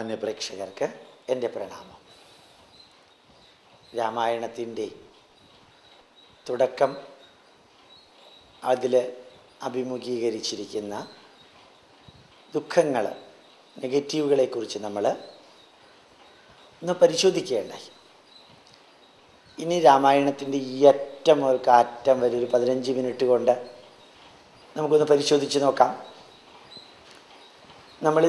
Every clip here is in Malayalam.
മാന്യപ്രേക്ഷകർക്ക് എന്റെ പ്രണാമം. രാമായണത്തിന്റെ തുടക്കം അതിൽ അഭിമുഖീകരിച്ചിരിക്കുന്ന ദുഃഖങ്ങൾ നെഗറ്റീവുകളെക്കുറിച്ച് നമ്മൾ ഒന്ന് പരിശോധിക്കുകയുണ്ടായി ഇനി രാമായണത്തിന്റെ ഈ അറ്റം ഒരു അറ്റം വരെ ഒരു പതിനഞ്ച് മിനിറ്റ് കൊണ്ട് നമുക്കൊന്ന് പരിശോധിച്ച് നോക്കാം. നമ്മൾ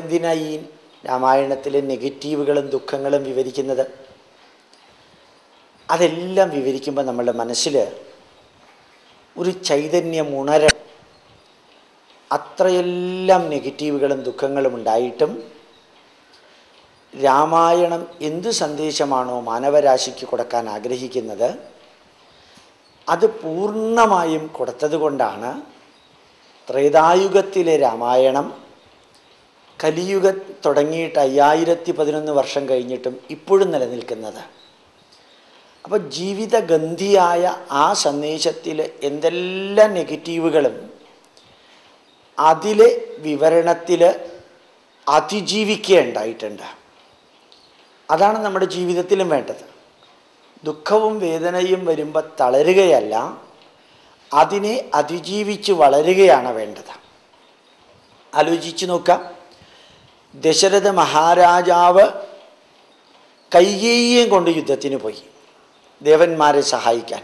രാമായണത്തിലെ നെഗറ്റീവുകളും ദുഃഖങ്ങളും വിവരിക്കുന്നത്. അതെല്ലാം വിവരിക്കുമ്പോൾ നമ്മളുടെ മനസ്സിൽ ഒരു ചൈതന്യം ഉണര അത്രയെല്ലാം നെഗറ്റീവുകളും ദുഃഖങ്ങളും ഉണ്ടായിട്ടും രാമായണം എന്ത് സന്ദേശമാണോ മാനവരാശിക്ക് കൊടുക്കാൻ ആഗ്രഹിക്കുന്നത് അത് പൂർണമായും കൊടുത്തതുകൊണ്ടാണ് ത്രേതായുഗത്തിലെ രാമായണം കലിയുഗ തുടങ്ങിയിട്ട് അയ്യായിരത്തി പതിനൊന്ന് വർഷം കഴിഞ്ഞിട്ടും ഇപ്പോഴും നിലനിൽക്കുന്നത്. അപ്പോൾ ജീവിതഗന്ധിയായ ആ സന്ദേശത്തിൽ എന്തെല്ലാം നെഗറ്റീവുകളും അതിലെ വിവരണത്തിൽ അതിജീവിക്കുകയുണ്ടായിട്ടുണ്ട്. അതാണ് നമ്മുടെ ജീവിതത്തിലും വേണ്ടത്. ദുഃഖവും വേദനയും വരുമ്പോൾ തളരുകയല്ല അതിനെ അതിജീവിച്ച് വളരുകയാണ് വേണ്ടത്. ആലോചിച്ച് നോക്കാം. ദശരഥ മഹാരാജാവ് കൈകേയും കൊണ്ട് യുദ്ധത്തിന് പോയി. ദേവന്മാരെ സഹായിക്കാൻ.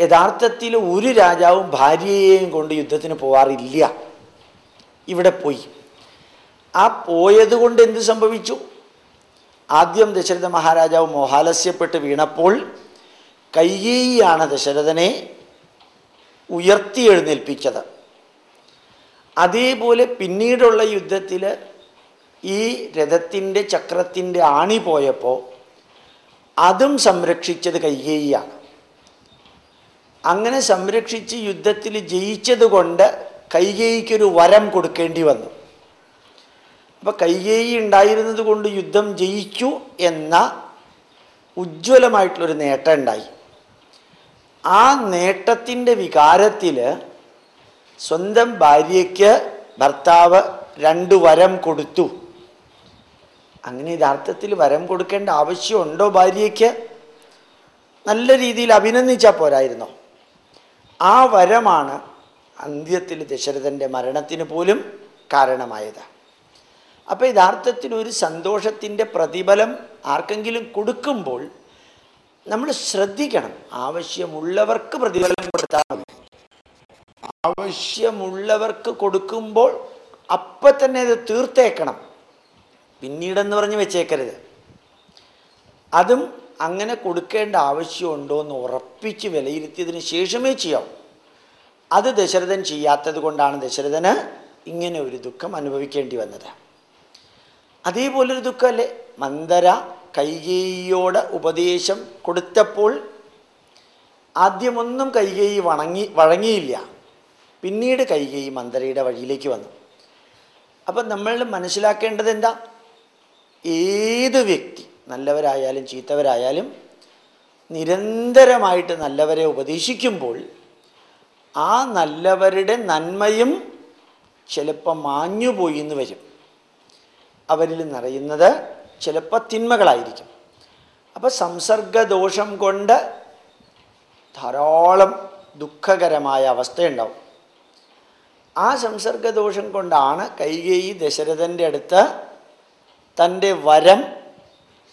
യഥാർത്ഥത്തിൽ ഒരു രാജാവും ഭാര്യയെയും കൊണ്ട് യുദ്ധത്തിന് പോവാറില്ല. ഇവിടെ പോയി. ആ പോയത് കൊണ്ട് എന്ത് സംഭവിച്ചു? ആദ്യം ദശരഥ മഹാരാജാവ് മോഹാലസ്യപ്പെട്ട് വീണപ്പോൾ കൈകേയിയാണ് ദശരഥനെ ഉയർത്തി എഴുന്നേൽപ്പിച്ചത്. അതേപോലെ പിന്നീടുള്ള യുദ്ധത്തിൽ ഈ രഥത്തിന്റെ ചക്രത്തിന്റെ ആണി പോയപ്പോൾ അതും സംരക്ഷിച്ചത് കൈകേയിയാണ്. അങ്ങനെ സംരക്ഷിച്ച് യുദ്ധത്തിൽ ജയിച്ചത് കൊണ്ട് കൈകേയിക്കൊരു വരം കൊടുക്കേണ്ടി വന്നു. അപ്പം കൈകേയി ഉണ്ടായിരുന്നത് കൊണ്ട് യുദ്ധം ജയിച്ചു എന്ന ഉജ്ജ്വലമായിട്ടുള്ളൊരു നേട്ടം ഉണ്ടായി. ആ നേട്ടത്തിന്റെ വികാരത്തിൽ സ്വന്തം ഭാര്യയ്ക്ക് ഭർത്താവ് രണ്ട് വരം കൊടുത്തു. അങ്ങനെ യഥാർത്ഥത്തിൽ വരം കൊടുക്കേണ്ട ആവശ്യമുണ്ടോ ഭാര്യയ്ക്ക്? നല്ല രീതിയിൽ അഭിനന്ദിച്ചാൽ പോരായിരുന്നോ? ആ വരമാണ് അന്ത്യത്തിൽ ദശരഥന്റെ മരണത്തിന് പോലും കാരണമായത്. അപ്പോൾ യഥാർത്ഥത്തിൽ ഒരു സന്തോഷത്തിന്റെ പ്രതിഫലം ആർക്കെങ്കിലും കൊടുക്കുമ്പോൾ നമ്മൾ ശ്രദ്ധിക്കണം. ആവശ്യമുള്ളവർക്ക് പ്രതിഫലം കൊടുത്താൽ മതി. ആവശ്യമുള്ളവർക്ക് കൊടുക്കുമ്പോൾ അപ്പം തന്നെ അത് തീർത്തേക്കണം. പിന്നീടെന്ന് പറഞ്ഞ് വെച്ചേക്കരുത്. അതും അങ്ങനെ കൊടുക്കേണ്ട ആവശ്യമുണ്ടോ എന്ന് ഉറപ്പിച്ച് വിലയിരുത്തിയതിന് ശേഷമേ ചെയ്യാം അത് ദശരഥൻ ചെയ്യാത്തത് കൊണ്ടാണ് ദശരഥന് ഇങ്ങനെ ഒരു ദുഃഖം അനുഭവിക്കേണ്ടി വന്നത്. അതേപോലൊരു ദുഃഖമല്ലേ? മന്ദര കൈകേയിയോട് ഉപദേശം കൊടുത്തപ്പോൾ ആദ്യമൊന്നും കൈകേയി വണങ്ങി വഴങ്ങിയില്ല. പിന്നീട് കൈകേയി മന്ദരയുടെ വഴിയിലേക്ക് വന്നു. അപ്പം നമ്മൾ മനസ്സിലാക്കേണ്ടത് എന്താ? ഏത് വ്യക്തി നല്ലവരായാലും ചീത്തവരായാലും നിരന്തരമായിട്ട് നല്ലവരെ ഉപദേശിക്കുമ്പോൾ ആ നല്ലവരുടെ നന്മയും ചിലപ്പോൾ മാഞ്ഞുപോയി എന്ന് വരും. അവരിൽ നിറയുന്നത് ചിലപ്പോൾ തിന്മകളായിരിക്കും. അപ്പോൾ സംസർഗദോഷം കൊണ്ട് ധാരാളം ദുഃഖകരമായ അവസ്ഥയുണ്ടാവും. ആ സംസർഗദോഷം കൊണ്ടാണ് കൈകേയി ദശരഥന്റെ അടുത്ത് തന്റെ വരം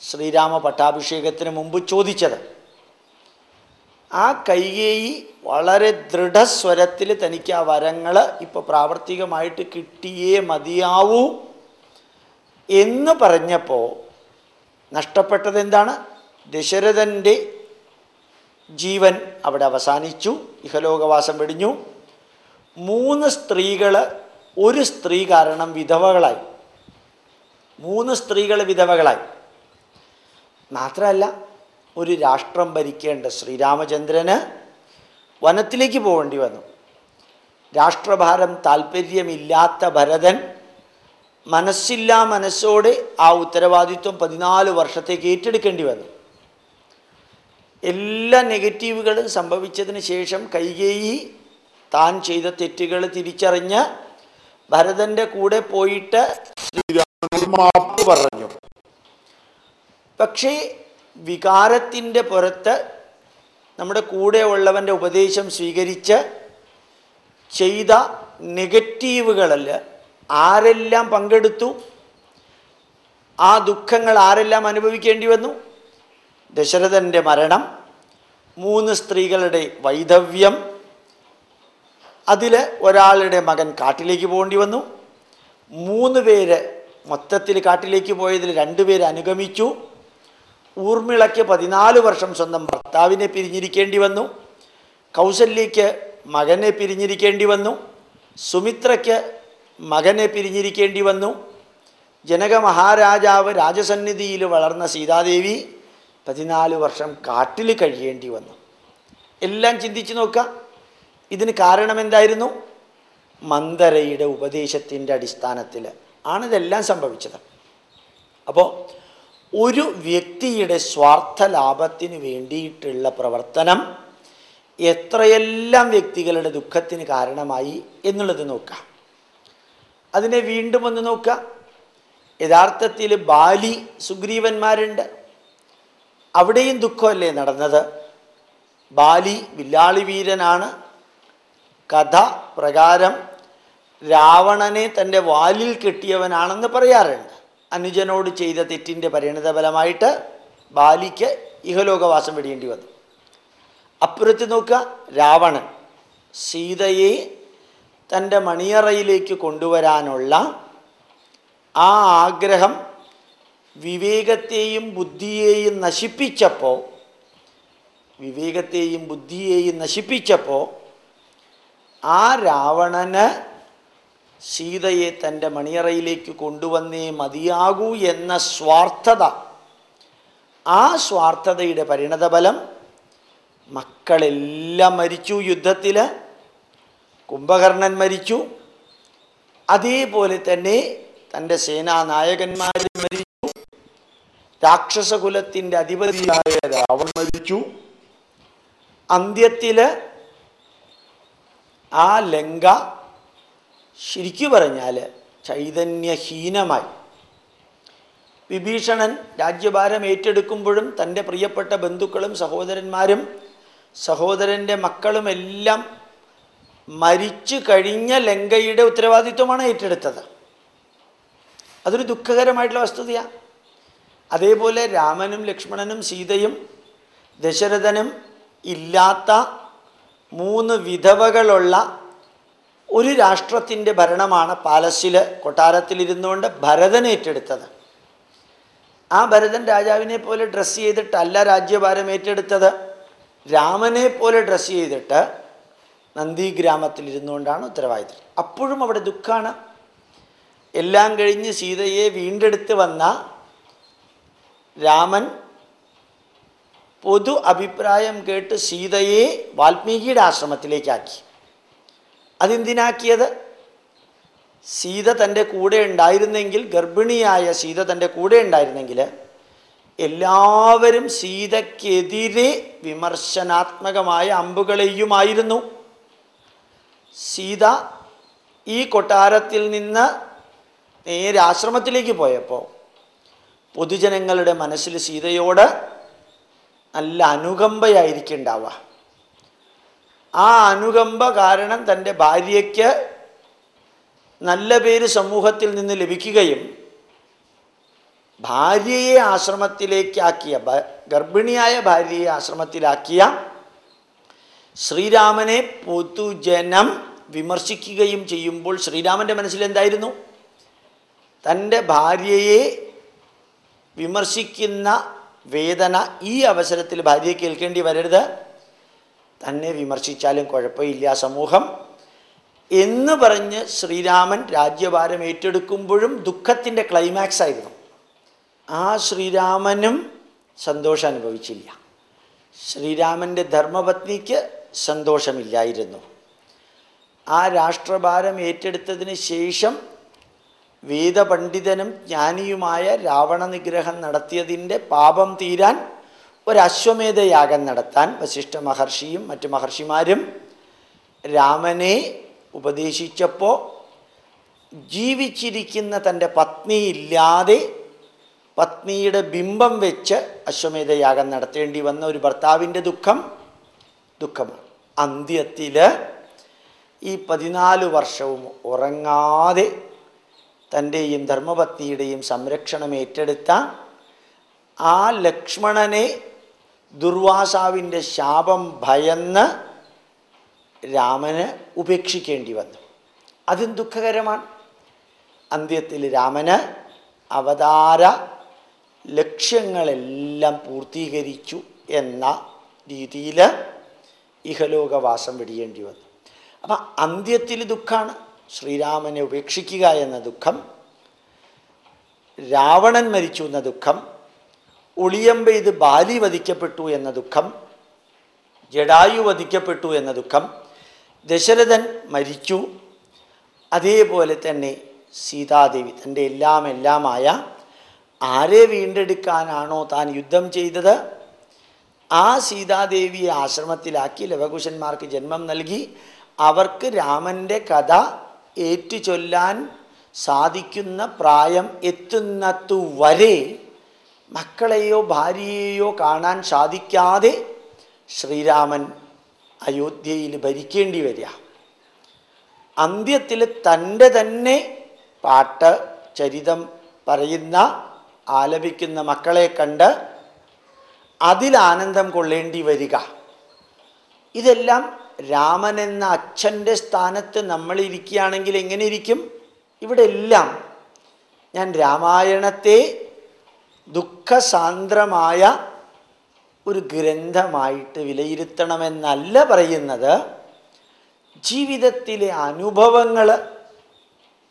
ശ്രീരാമ പട്ടാഭിഷേകത്തിന് മുമ്പ് ചോദിച്ചത്. ആ കൈകേയി വളരെ ദൃഢസ്വരത്തിൽ തനിക്ക് ആ വരങ്ങൾ ഇപ്പോൾ പ്രാവർത്തികമായിട്ട് കിട്ടിയേ മതിയാവൂ എന്ന് പറഞ്ഞപ്പോൾ നഷ്ടപ്പെട്ടത് എന്താണ്? ദശരഥന്റെ ജീവൻ അവിടെ അവസാനിച്ചു ഇഹലോകവാസം വെടിഞ്ഞു. മൂന്ന് സ്ത്രീകൾ ഒരു സ്ത്രീ കാരണം വിധവകളായി. മൂന്ന് സ്ത്രീകൾ വിധവകളായി. മാത്രമല്ല ഒരു രാഷ്ട്രം ഭരിക്കേണ്ട ശ്രീരാമചന്ദ്രന് വനത്തിലേക്ക് പോകേണ്ടി വന്നു. രാഷ്ട്രഭാരം താല്പര്യമില്ലാത്ത ഭരതൻ മനസ്സില്ലാ മനസ്സോടെ ആ ഉത്തരവാദിത്വം പതിനാല് വർഷത്തേക്ക് ഏറ്റെടുക്കേണ്ടി വന്നു. എല്ലാ നെഗറ്റീവുകളും സംഭവിച്ചതിന് ശേഷം കൈകേയി താൻ ചെയ്ത തെറ്റുകൾ തിരിച്ചറിഞ്ഞ് ഭരതന്റെ കൂടെ പോയിട്ട് മാപ്പ് മാപ്പ് പക്ഷേ വികാരത്തിന്റെ പുറത്ത് നമ്മുടെ കൂടെ ഉള്ളവന്റെ ഉപദേശം സ്വീകരിച്ച് ചെയ്ത നെഗറ്റീവുകളിൽ ആരെല്ലാം പങ്കെടുത്തു ആ ദുഃഖങ്ങൾ ആരെല്ലാം അനുഭവിക്കേണ്ടി വന്നു ദശരഥന്റെ മരണം മൂന്ന് സ്ത്രീകളുടെ വൈധവ്യം അതിൽ ഒരാളുടെ മകൻ കാട്ടിലേക്ക് പോകേണ്ടി വന്നു. മൂന്ന് പേര് മൊത്തത്തിൽ കാട്ടിലേക്ക് പോയതിൽ രണ്ടുപേര് അനുഗമിച്ചു. ഊർമിളയ്ക്ക് പതിനാല് വർഷം സ്വന്തം ഭർത്താവിനെ പിരിഞ്ഞിരിക്കേണ്ടി വന്നു. കൗസല്യയ്ക്ക് മകനെ പിരിഞ്ഞിരിക്കേണ്ടി വന്നു. സുമിത്രയ്ക്ക് മകനെ പിരിഞ്ഞിരിക്കേണ്ടി വന്നു. ജനക മഹാരാജാവ് രാജസന്നിധിയിൽ വളർന്ന സീതാദേവി പതിനാല് വർഷം കാട്ടിൽ കഴിയേണ്ടി വന്നു. എല്ലാം ചിന്തിച്ചു നോക്കാം. ഇതിന് കാരണം എന്തായിരുന്നു? മന്ദരയുടെ ഉപദേശത്തിന്റെ അടിസ്ഥാനത്തിൽ ആണിതെല്ലാം സംഭവിച്ചത്. അപ്പോൾ ഒരു വ്യക്തിയുടെ സ്വാർത്ഥ ലാഭത്തിന് വേണ്ടിയിട്ടുള്ള പ്രവർത്തനം എത്രയെല്ലാം വ്യക്തികളുടെ ദുഃഖത്തിന് കാരണമായി എന്നുള്ളത് നോക്കാം. അതിനെ വീണ്ടും ഒന്ന് നോക്കുക യഥാർത്ഥത്തിൽ ബാലി സുഗ്രീവന്മാരുണ്ട്. അവിടെയും ദുഃഖമല്ലേ നടന്നത്? ബാലി വില്ലാളി വീരനാണ് കഥ പ്രകാരം രാവണനെ തന്റെ വാലിൽ കെട്ടിയവനാണെന്ന് പറയാറുണ്ട്. അനുജനോട് ചെയ്ത തെറ്റിന്റെ പരിണിതഫലമായിട്ട് ബാലിക്ക് ഇഹലോകവാസം വെടിയേണ്ടി വന്നു. അപ്പുറത്ത് നോക്കുക രാവണൻ സീതയെ തന്റെ മണിയറയിലേക്ക് കൊണ്ടുവരാനുള്ള ആ ആഗ്രഹം വിവേകത്തെയും ബുദ്ധിയെയും നശിപ്പിച്ചപ്പോൾ വിവേകത്തെയും ബുദ്ധിയെയും നശിപ്പിച്ചപ്പോൾ ആ രാവണന് സീതയെ തന്റെ മണിയറയിലേക്ക് കൊണ്ടുവന്നേ മതിയാകൂ എന്ന സ്വാർത്ഥത. ആ സ്വാർത്ഥതയുടെ പരിണതഫലം മക്കളെല്ലാം മരിച്ചു യുദ്ധത്തിൽ കുംഭകർണൻ മരിച്ചു. അതേപോലെ തന്നെ തന്റെ സേനാനായകന്മാർ മരിച്ചു. രാക്ഷസകുലത്തിന്റെ അധിപതിയായ രാവൺ മരിച്ചു. അന്ത്യത്തിൽ ആ ലങ്ക ശരിക്കു പറഞ്ഞാൽ ചൈതന്യഹീനമായി. വിഭീഷണൻ രാജ്യഭാരം ഏറ്റെടുക്കുമ്പോഴും തന്റെ പ്രിയപ്പെട്ട ബന്ധുക്കളും സഹോദരന്മാരും സഹോദരന്റെ മക്കളും എല്ലാം മരിച്ചു കഴിഞ്ഞ ലങ്കയുടെ ഉത്തരവാദിത്വമാണ് ഏറ്റെടുത്തത്. അതൊരു ദുഃഖകരമായിട്ടുള്ള വസ്തുതയാണ് അതേപോലെ രാമനും ലക്ഷ്മണനും സീതയും ദശരഥനും ഇല്ലാത്ത മൂന്ന് വിധവകളുള്ള ഒരു രാഷ്ട്രത്തിന്റെ ഭരണമാണ് പാലസിൽ കൊട്ടാരത്തിലിരുന്നുകൊണ്ട് ഭരതൻ ഏറ്റെടുത്തത്. ആ ഭരതൻ രാജാവിനെ പോലെ ഡ്രസ്സ് ചെയ്തിട്ടല്ല രാജ്യഭാരം ഏറ്റെടുത്തത്. രാമനെ പോലെ ഡ്രസ്സ് ചെയ്തിട്ട് നന്ദിഗ്രാമത്തിലിരുന്നുകൊണ്ടാണ് ഉത്തരവാദിത്തം. അപ്പോഴും അവിടെ ദുഃഖമാണ് എല്ലാം കഴിഞ്ഞ് സീതയെ വീണ്ടെടുത്ത് വന്ന രാമൻ പൊതു അഭിപ്രായം കേട്ട് സീതയെ വാൽമീകിയുടെ ആശ്രമത്തിലേക്കാക്കി. അതെന്തിനാക്കിയത്? സീത തന്റെ കൂടെ ഉണ്ടായിരുന്നെങ്കിൽ ഗർഭിണിയായ സീത തന്റെ കൂടെ ഉണ്ടായിരുന്നെങ്കിൽ എല്ലാവരും സീതയ്ക്കെതിരെ വിമർശനാത്മകമായ അമ്പുകളെയുമായിരുന്നു സീത ഈ കൊട്ടാരത്തിൽ നിന്ന് നേരെ ആശ്രമത്തിലേക്ക് പോയപ്പോൾ പൊതുജനങ്ങളുടെ മനസ്സിൽ സീതയോട് നല്ല അനുകമ്പയായിരിക്കും ഉണ്ടാവുക ആ അനുകമ്പ കാരണം തന്റെ ഭാര്യയ്ക്ക് നല്ല പേര് സമൂഹത്തിൽ നിന്ന് ലഭിക്കുകയും ഭാര്യയെ ആശ്രമത്തിലേക്കാക്കിയ ഗർഭിണിയായ ഭാര്യയെ ആശ്രമത്തിലാക്കിയ ശ്രീരാമനെ പൊതുജനം വിമർശിക്കുകയും ചെയ്യുമ്പോൾ ശ്രീരാമന്റെ മനസ്സിൽ എന്തായിരുന്നു? തന്റെ ഭാര്യയെ വിമർശിക്കുന്ന വേദന ഈ അവസരത്തിൽ ഭാര്യയെ കേൾക്കേണ്ടി വരരുത്. തന്നെ വിമർശിച്ചാലും കുഴപ്പമില്ല സമൂഹം. എന്ന് പറഞ്ഞ് ശ്രീരാമൻ രാജ്യഭാരം ഏറ്റെടുക്കുമ്പോഴും ദുഃഖത്തിന്റെ ക്ലൈമാക്സ് ആയിരുന്നു. ആ ശ്രീരാമനും സന്തോഷം അനുഭവിച്ചില്ല. ശ്രീരാമന്റെ ധർമ്മപത്നിക്ക് സന്തോഷമില്ലായിരുന്നു. ആ രാഷ്ട്രഭാരം ഏറ്റെടുത്തതിന് ശേഷം വേദപണ്ഡിതനും ജ്ഞാനിയുമായ രാവണ നിഗ്രഹം നടത്തിയതിന്റെ പാപം തീരാൻ ഒരശ്വമേധയാഗം നടത്താൻ വശിഷ്ഠ മഹർഷിയും മറ്റു മഹർഷിമാരും രാമനെ ഉപദേശിച്ചപ്പോൾ ജീവിച്ചിരിക്കുന്ന തന്റെ പത്നിയില്ലാതെ പത്നിയുടെ ബിംബം വെച്ച് അശ്വമേധയാഗം നടത്തേണ്ടി വന്ന ഒരു ഭർത്താവിന്റെ ദുഃഖം ദുഃഖമാണ് അന്ത്യത്തിൽ ഈ പതിനാല് വർഷവും ഉറങ്ങാതെ തന്റെയും ധർമ്മപത്നിയുടെയും സംരക്ഷണം ഏറ്റെടുത്ത ആ ലക്ഷ്മണനെ ദുർവാസാവിന്റെ ശാപം ഭയന്ന് രാമന് ഉപേക്ഷിക്കേണ്ടി വന്നു. അതും ദുഃഖകരമാണ്. അന്ത്യത്തിൽ രാമന് അവതാര ലക്ഷ്യങ്ങളെല്ലാം പൂർത്തീകരിച്ചു എന്ന രീതിയിൽ ഇഹലോകവാസം വെടിയേണ്ടി വന്നു. അപ്പം അന്ത്യത്തിൽ ദുഃഖമാണ് ശ്രീരാമനെ ഉപേക്ഷിക്കുക എന്ന ദുഃഖം രാവണൻ മരിച്ചു എന്ന ദുഃഖം ഒളിയമ്പെയ്ത് ബാലി വധിക്കപ്പെട്ടു എന്ന ദുഃഖം ജഡായു വധിക്കപ്പെട്ടു എന്ന ദുഃഖം ദശരഥൻ മരിച്ചു. അതേപോലെ തന്നെ സീതാദേവി തന്റെ എല്ലാം എല്ലാമായ ആരെ വീണ്ടെടുക്കാനാണോ താൻ യുദ്ധം ചെയ്തത്? ആ സീതാദേവിയെ ആശ്രമത്തിലാക്കി ലവകുശന്മാർക്ക് ജന്മം നൽകി അവർക്ക് രാമന്റെ കഥ ഏറ്റുചൊല്ലാൻ സാധിക്കുന്ന പ്രായം എത്തുന്നതു വരെ മക്കളെയോ ഭാര്യയെയോ കാണാൻ സാധിക്കാതെ ശ്രീരാമൻ അയോധ്യയിൽ ഭരിക്കേണ്ടി വരിക. അന്ത്യത്തിൽ തന്റെ തന്നെ പാട്ട് ചരിതം പറയുന്ന ആലപിക്കുന്ന മക്കളെ കണ്ട് അതിലാനന്ദം കൊള്ളേണ്ടി വരിക. ഇതെല്ലാം രാമൻ എന്ന അച്ഛന്റെ സ്ഥാനത്ത് നമ്മൾ ഇരിക്കുകയാണെങ്കിൽ എങ്ങനെ ഇരിക്കും ഇവിടെ എല്ലാം ഞാൻ രാമായണത്തെ ദുഃഖസാന്ദ്രമായ ഒരു ഗ്രന്ഥമായിട്ട് വിലയിരുത്തണമെന്നല്ല പറയുന്നത്. ജീവിതത്തിലെ അനുഭവങ്ങൾ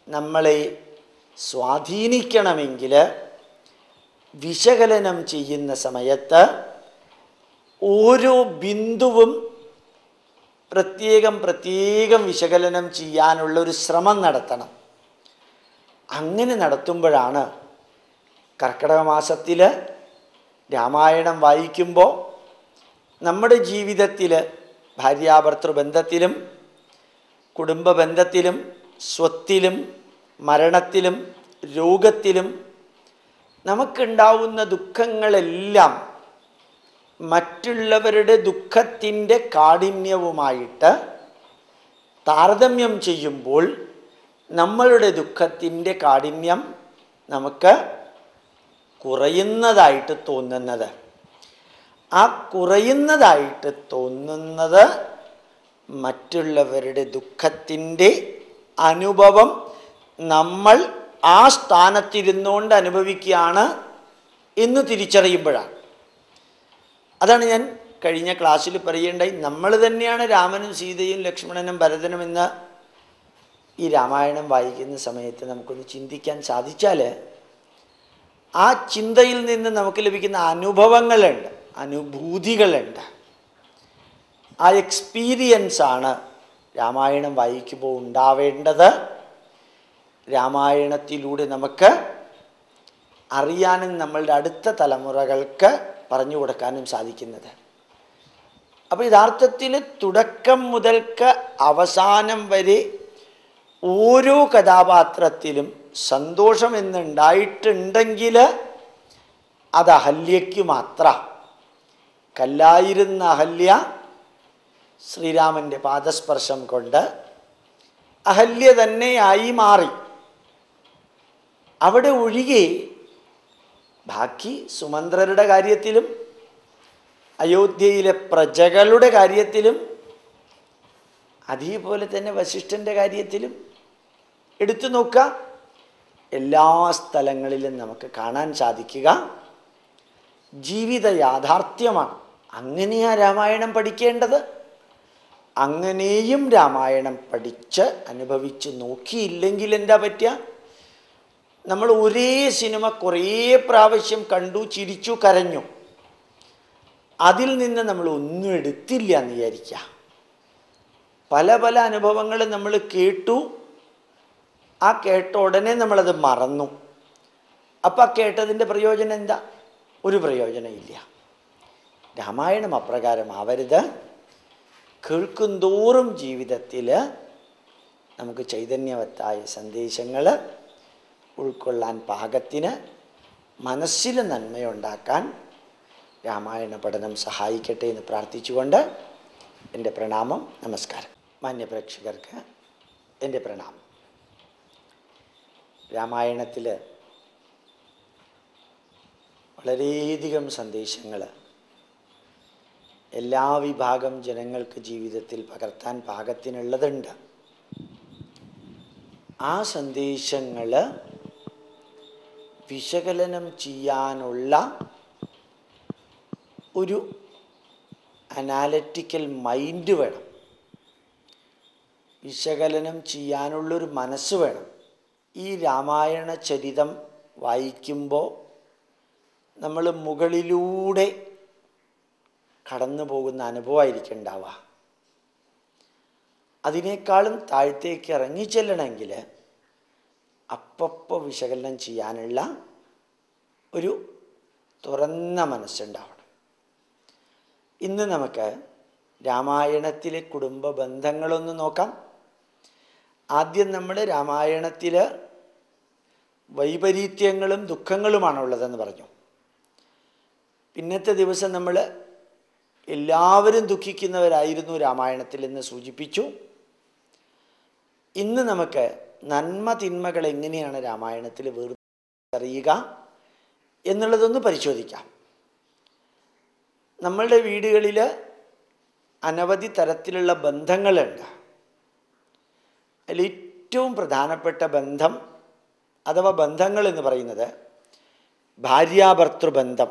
നമ്മളെ സ്വാധീനിക്കണമെങ്കിൽ വിശകലനം ചെയ്യുന്ന സമയത്ത് ഓരോ ബിന്ദുവും പ്രത്യേകം പ്രത്യേകം വിശകലനം ചെയ്യാനുള്ള ഒരു ശ്രമം നടത്തണം. അങ്ങനെ നടത്തുമ്പോഴാണ് കർക്കിടക മാസത്തിൽ രാമായണം വായിക്കുമ്പോൾ നമ്മുടെ ജീവിതത്തിൽ ഭാര്യാഭർത്തൃ ബന്ധത്തിലും കുടുംബ ബന്ധത്തിലും സ്വത്തിലും മരണത്തിലും രോഗത്തിലും നമുക്കുണ്ടാവുന്ന ദുഃഖങ്ങളെല്ലാം മറ്റുള്ളവരുടെ ദുഃഖത്തിന്റെ കാഠിന്യവുമായിട്ട് താരതമ്യം ചെയ്യുമ്പോൾ നമ്മളുടെ ദുഃഖത്തിന്റെ കാഠിന്യം നമുക്ക് കുറയുന്നതായിട്ട് തോന്നുന്നത്. ആ കുറയുന്നതായിട്ട് തോന്നുന്നത് മറ്റുള്ളവരുടെ ദുഃഖത്തിന്റെ അനുഭവം നമ്മൾ ആ സ്ഥാനത്തിരുന്നുകൊണ്ട് അനുഭവിക്കുകയാണ് എന്ന് തിരിച്ചറിയുമ്പോഴാണ്. അതാണ് ഞാൻ കഴിഞ്ഞ ക്ലാസ്സിൽ പറയേണ്ടായി നമ്മൾ തന്നെയാണ് രാമനും സീതയും ലക്ഷ്മണനും ഭരതനും എന്ന് ഈ രാമായണം വായിക്കുന്ന സമയത്ത് നമുക്കൊന്ന് ചിന്തിക്കാൻ സാധിച്ചാൽ ആ ചിന്തയിൽ നിന്ന് നമുക്ക് ലഭിക്കുന്ന അനുഭവങ്ങളുണ്ട് അനുഭൂതികളുണ്ട്. ആ എക്സ്പീരിയൻസാണ് രാമായണം വായിക്കുമ്പോൾ ഉണ്ടാവേണ്ടത്. രാമായണത്തിലൂടെ നമുക്ക് അറിയാനും നമ്മളുടെ അടുത്ത തലമുറകൾക്ക് പറഞ്ഞു കൊടുക്കാനും സാധിക്കുന്നത്. അപ്പോൾ യഥാർത്ഥത്തിൽ തുടക്കം മുതൽക്ക് അവസാനം വരെ ഓരോ കഥാപാത്രത്തിലും സന്തോഷം എന്നുണ്ടായിട്ടുണ്ടെങ്കിൽ അത് അഹല്യയ്ക്ക് മാത്ര. കല്ലായിരുന്ന അഹല്യ ശ്രീരാമന്റെ പാദസ്പർശം കൊണ്ട് അഹല്യ തന്നെയായി മാറി. അവിടെ ഒഴികെ ബാക്കി സുമന്ത്രരുടെ കാര്യത്തിലും അയോധ്യയിലെ പ്രജകളുടെ കാര്യത്തിലും അതേപോലെ തന്നെ വശിഷ്ഠന്റെ കാര്യത്തിലും എടുത്തു നോക്കുക. എല്ലാ സ്ഥലങ്ങളിലും നമുക്ക് കാണാൻ സാധിക്കുക. ജീവിത യാഥാർത്ഥ്യമാണ്. അങ്ങനെയാ രാമായണം പഠിക്കേണ്ടത്. അങ്ങനെയും രാമായണം പഠിച്ച് അനുഭവിച്ച് നോക്കിയില്ലെങ്കിൽ എന്താ പറ്റുക? നമ്മൾ ഒരേ സിനിമ കുറേ പ്രാവശ്യം കണ്ടു ചിരിച്ചു കരഞ്ഞു. അതിൽ നിന്ന് നമ്മൾ ഒന്നും എടുത്തില്ല എന്ന് വിചാരിക്കുക. പല പല അനുഭവങ്ങൾ നമ്മൾ കേട്ടു. ആ കേട്ട ഉടനെ നമ്മളത് മറന്നു. അപ്പം ആ കേട്ടതിന്റെ പ്രയോജനം എന്താ? ഒരു പ്രയോജനമില്ല രാമായണം അപ്രകാരം ആവരുത്. കേൾക്കുന്തോറും ജീവിതത്തിൽ നമുക്ക് ചൈതന്യവത്തായ സന്ദേശങ്ങൾ ഉൾക്കൊള്ളാൻ പാകത്തിന് മനസ്സിൽ നന്മയുണ്ടാക്കാൻ രാമായണ പഠനം സഹായിക്കട്ടെ എന്ന് പ്രാർത്ഥിച്ചുകൊണ്ട് എന്റെ പ്രണാമം നമസ്കാരം. മാന്യപ്രേക്ഷകർക്ക് എന്റെ പ്രണാമം. രാമായണത്തിൽ വളരെയധികം സന്ദേശങ്ങൾ എല്ലാ വിഭാഗം ജനങ്ങൾക്ക് ജീവിതത്തിൽ പകർത്താൻ പാകത്തിനുള്ളതുണ്ട്. ആ സന്ദേശങ്ങൾ വിശകലനം ചെയ്യാനുള്ള ഒരു അനാലറ്റിക്കൽ മൈൻഡ് വേണം. വിശകലനം ചെയ്യാനുള്ളൊരു മനസ്സ് വേണം. ഈ രാമായണ ചരിതം വായിക്കുമ്പോൾ നമ്മൾ മുകളിലൂടെ കടന്നു പോകുന്ന അനുഭവമായിരിക്കും ഉണ്ടാവുക അതിനേക്കാളും താഴത്തേക്ക് ഇറങ്ങിച്ചെല്ലണമെങ്കിൽ അപ്പപ്പോൾ വിശകലനം ചെയ്യാനുള്ള ഒരു തുറന്ന മനസ്സുണ്ടാവണം. ഇന്ന് നമുക്ക് രാമായണത്തിലെ കുടുംബ ബന്ധങ്ങളൊന്ന് നോക്കാം. ആദ്യം നമ്മൾ രാമായണത്തിൽ വൈപരീത്യങ്ങളും ദുഃഖങ്ങളുമാണുള്ളതെന്ന് പറഞ്ഞു. പിന്നത്തെ ദിവസം നമ്മൾ എല്ലാവരും ദുഃഖിക്കുന്നവരായിരുന്നു രാമായണത്തിൽ എന്ന് സൂചിപ്പിച്ചു. ഇന്ന് നമുക്ക് നന്മ തിന്മകൾ എങ്ങനെയാണ് രാമായണത്തിൽ വേർതിരിച്ചറിയുക എന്നുള്ളതൊന്ന് പരിശോധിക്കാം. നമ്മളുടെ വീടുകളിൽ അനവധി തരത്തിലുള്ള ബന്ധങ്ങളുണ്ട്. അതിൽ ഏറ്റവും പ്രധാനപ്പെട്ട ബന്ധം അഥവാ ബന്ധങ്ങൾ എന്ന് പറയുന്നത് ഭാര്യാഭർത്തൃബന്ധം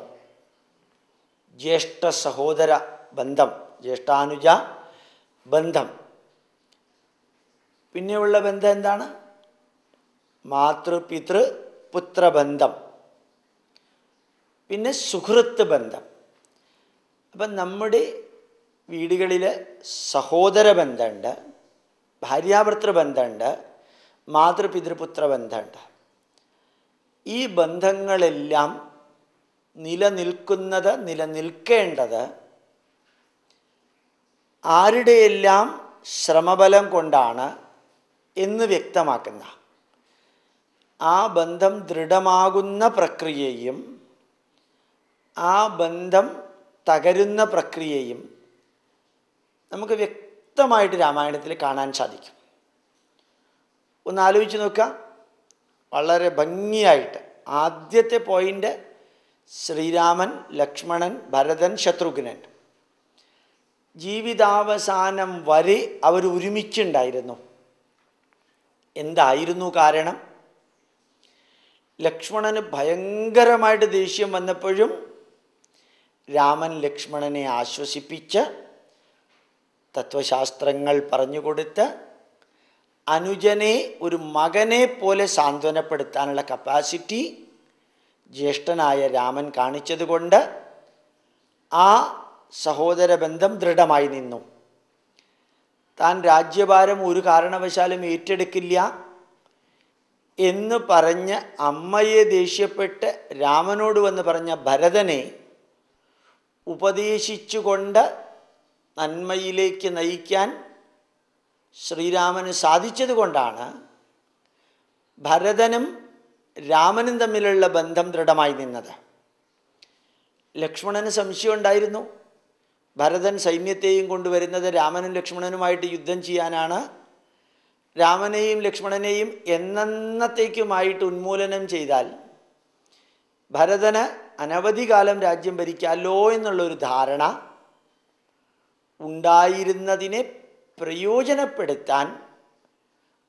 ജ്യേഷ്ഠ സഹോദര ബന്ധം ജ്യേഷ്ഠാനുജ ബന്ധം. പിന്നെയുള്ള ബന്ധം എന്താണ്? മാതൃപിതൃ പുത്രബന്ധം. പിന്നെ സുഹൃത്ത് ബന്ധം. അപ്പം നമ്മുടെ വീടുകളിൽ സഹോദര ബന്ധമുണ്ട് ഭാര്യാഭർത്തൃ ബന്ധമുണ്ട് മാതൃപിതൃപുത്ര ബന്ധമുണ്ട്. ഈ ബന്ധങ്ങളെല്ലാം നിലനിൽക്കുന്നത് നിലനിൽക്കേണ്ടത് ആരുടെയെല്ലാം ശ്രമബലം കൊണ്ടാണ് എന്ന് വ്യക്തമാക്കുന്ന ആ ബന്ധം ദൃഢമാകുന്ന പ്രക്രിയയും ആ ബന്ധം തകരുന്ന പ്രക്രിയയും നമുക്ക് വ്യക്തമായിട്ട് രാമായണത്തിൽ കാണാൻ സാധിക്കും. ഒന്ന് ആലോചിച്ച് നോക്കുക. വളരെ ഭംഗിയായിട്ട് ആദ്യത്തെ പോയിന്റ് ശ്രീരാമൻ ലക്ഷ്മണൻ ഭരതൻ ശത്രുഘ്നൻ. ജീവിതാവസാനം വരെ അവർ ഒരുമിച്ചുണ്ടായിരുന്നു. എന്തായിരുന്നു കാരണം? ലക്ഷ്മണന് ഭയങ്കരമായിട്ട് ദേഷ്യം വന്നപ്പോഴും രാമൻ ലക്ഷ്മണനെ ആശ്വസിപ്പിച്ച് തത്വശാസ്ത്രങ്ങൾ പറഞ്ഞു പറഞ്ഞുകൊടുത്ത് അനുജനെ ഒരു മകനെ പോലെ സാന്ത്വനപ്പെടുത്താനുള്ള കപ്പാസിറ്റി ജ്യേഷ്ഠനായ രാമൻ കാണിച്ചതുകൊണ്ട് ആ സഹോദര ബന്ധം ദൃഢമായി നിന്നു. താൻ രാജ്യഭാരം ഒരു കാരണവശാലും ഏറ്റെടുക്കില്ല. എന്ന് പറഞ്ഞ് അമ്മയെ ദേഷ്യപ്പെട്ട് രാമനോട് വന്ന് പറഞ്ഞ ഭരതനെ ഉപദേശിച്ചുകൊണ്ട് നന്മയിലേക്ക് നയിക്കാൻ ശ്രീരാമന് സാധിച്ചതുകൊണ്ടാണ് ഭരതനും രാമനും തമ്മിലുള്ള ബന്ധം ദൃഢമായി നിന്നത്. ലക്ഷ്മണന് സംശയം ഉണ്ടായിരുന്നു. ഭരതൻ സൈന്യത്തെയും കൊണ്ടുവരുന്നത് രാമനും ലക്ഷ്മണനുമായിട്ട് യുദ്ധം ചെയ്യാനാണ് രാമനെയും ലക്ഷ്മണനെയും എന്നത്തേക്കുമായിട്ട് ഉന്മൂലനം ചെയ്താൽ ഭരതന് അനവധി കാലം രാജ്യം ഭരിക്കാമല്ലോ എന്നുള്ളൊരു ധാരണ ഉണ്ടായിരുന്നതിനെ പ്രയോജനപ്പെടുത്താൻ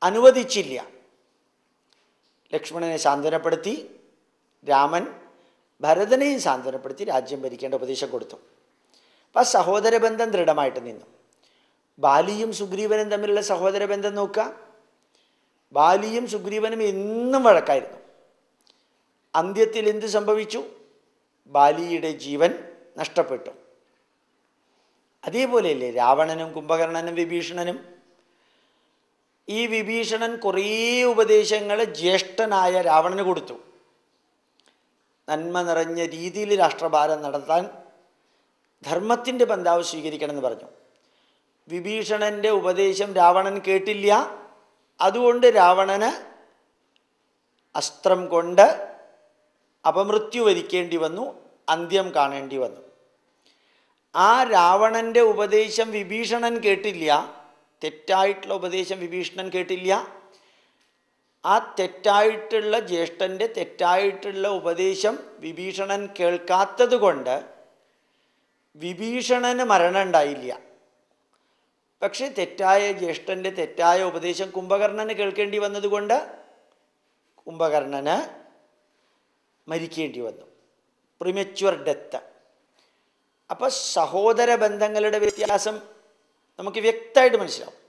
അനുവദിച്ചില്ല. ലക്ഷ്മണനെ സാന്ത്വനപ്പെടുത്തി രാമൻ ഭരതനെയും സാന്ത്വനപ്പെടുത്തി രാജ്യം ഭരിക്കേണ്ട ഉപദേശം കൊടുത്തു. അപ്പം സഹോദര ബന്ധം ദൃഢമായിട്ട് നിന്നു. ബാലിയും സുഗ്രീവനും തമ്മിലുള്ള സഹോദര ബന്ധം നോക്കുക. ബാലിയും സുഗ്രീവനും എന്നും വഴക്കായിരുന്നു. അന്ത്യത്തിൽ എന്ത് സംഭവിച്ചു? ബാലിയുടെ ജീവൻ നഷ്ടപ്പെട്ടു. അതേപോലെയല്ലേ രാവണനും കുംഭകർണനും വിഭീഷണനും? ഈ വിഭീഷണൻ കുറേ ഉപദേശങ്ങൾ ജ്യേഷ്ഠനായ രാവണന് കൊടുത്തു. നന്മ നിറഞ്ഞ രീതിയിൽ രാഷ്ട്രഭാരം നടത്താൻ ധർമ്മത്തിന്റെ പന്താവ് സ്വീകരിക്കണമെന്ന് പറഞ്ഞു. വിഭീഷണന്റെ ഉപദേശം രാവണൻ കേട്ടില്ല. അതുകൊണ്ട് രാവണന് അസ്ത്രം കൊണ്ട് അപമൃത്യു വരിക്കേണ്ടി വന്നു അന്ത്യം കാണേണ്ടി വന്നു. ആ രാവണന്റെ ഉപദേശം വിഭീഷണൻ കേട്ടില്ല. തെറ്റായിട്ടുള്ള ഉപദേശം വിഭീഷണൻ കേട്ടില്ല. ആ തെറ്റായിട്ടുള്ള ജ്യേഷ്ഠന്റെ തെറ്റായിട്ടുള്ള ഉപദേശം വിഭീഷണൻ കേൾക്കാത്തത് കൊണ്ട് വിഭീഷണന് മരണം ഉണ്ടായില്ല പക്ഷേ തെറ്റായ ജ്യേഷ്ഠന്റെ തെറ്റായ ഉപദേശം കുംഭകർണന് കേൾക്കേണ്ടി വന്നതുകൊണ്ട് കുംഭകർണന് മരിക്കേണ്ടി വന്നു. പ്രിമച്വർ ഡെത്ത് അപ്പോൾ സഹോദര ബന്ധങ്ങളുടെ വ്യത്യാസം നമുക്ക് വ്യക്തമായിട്ട് മനസ്സിലാവും.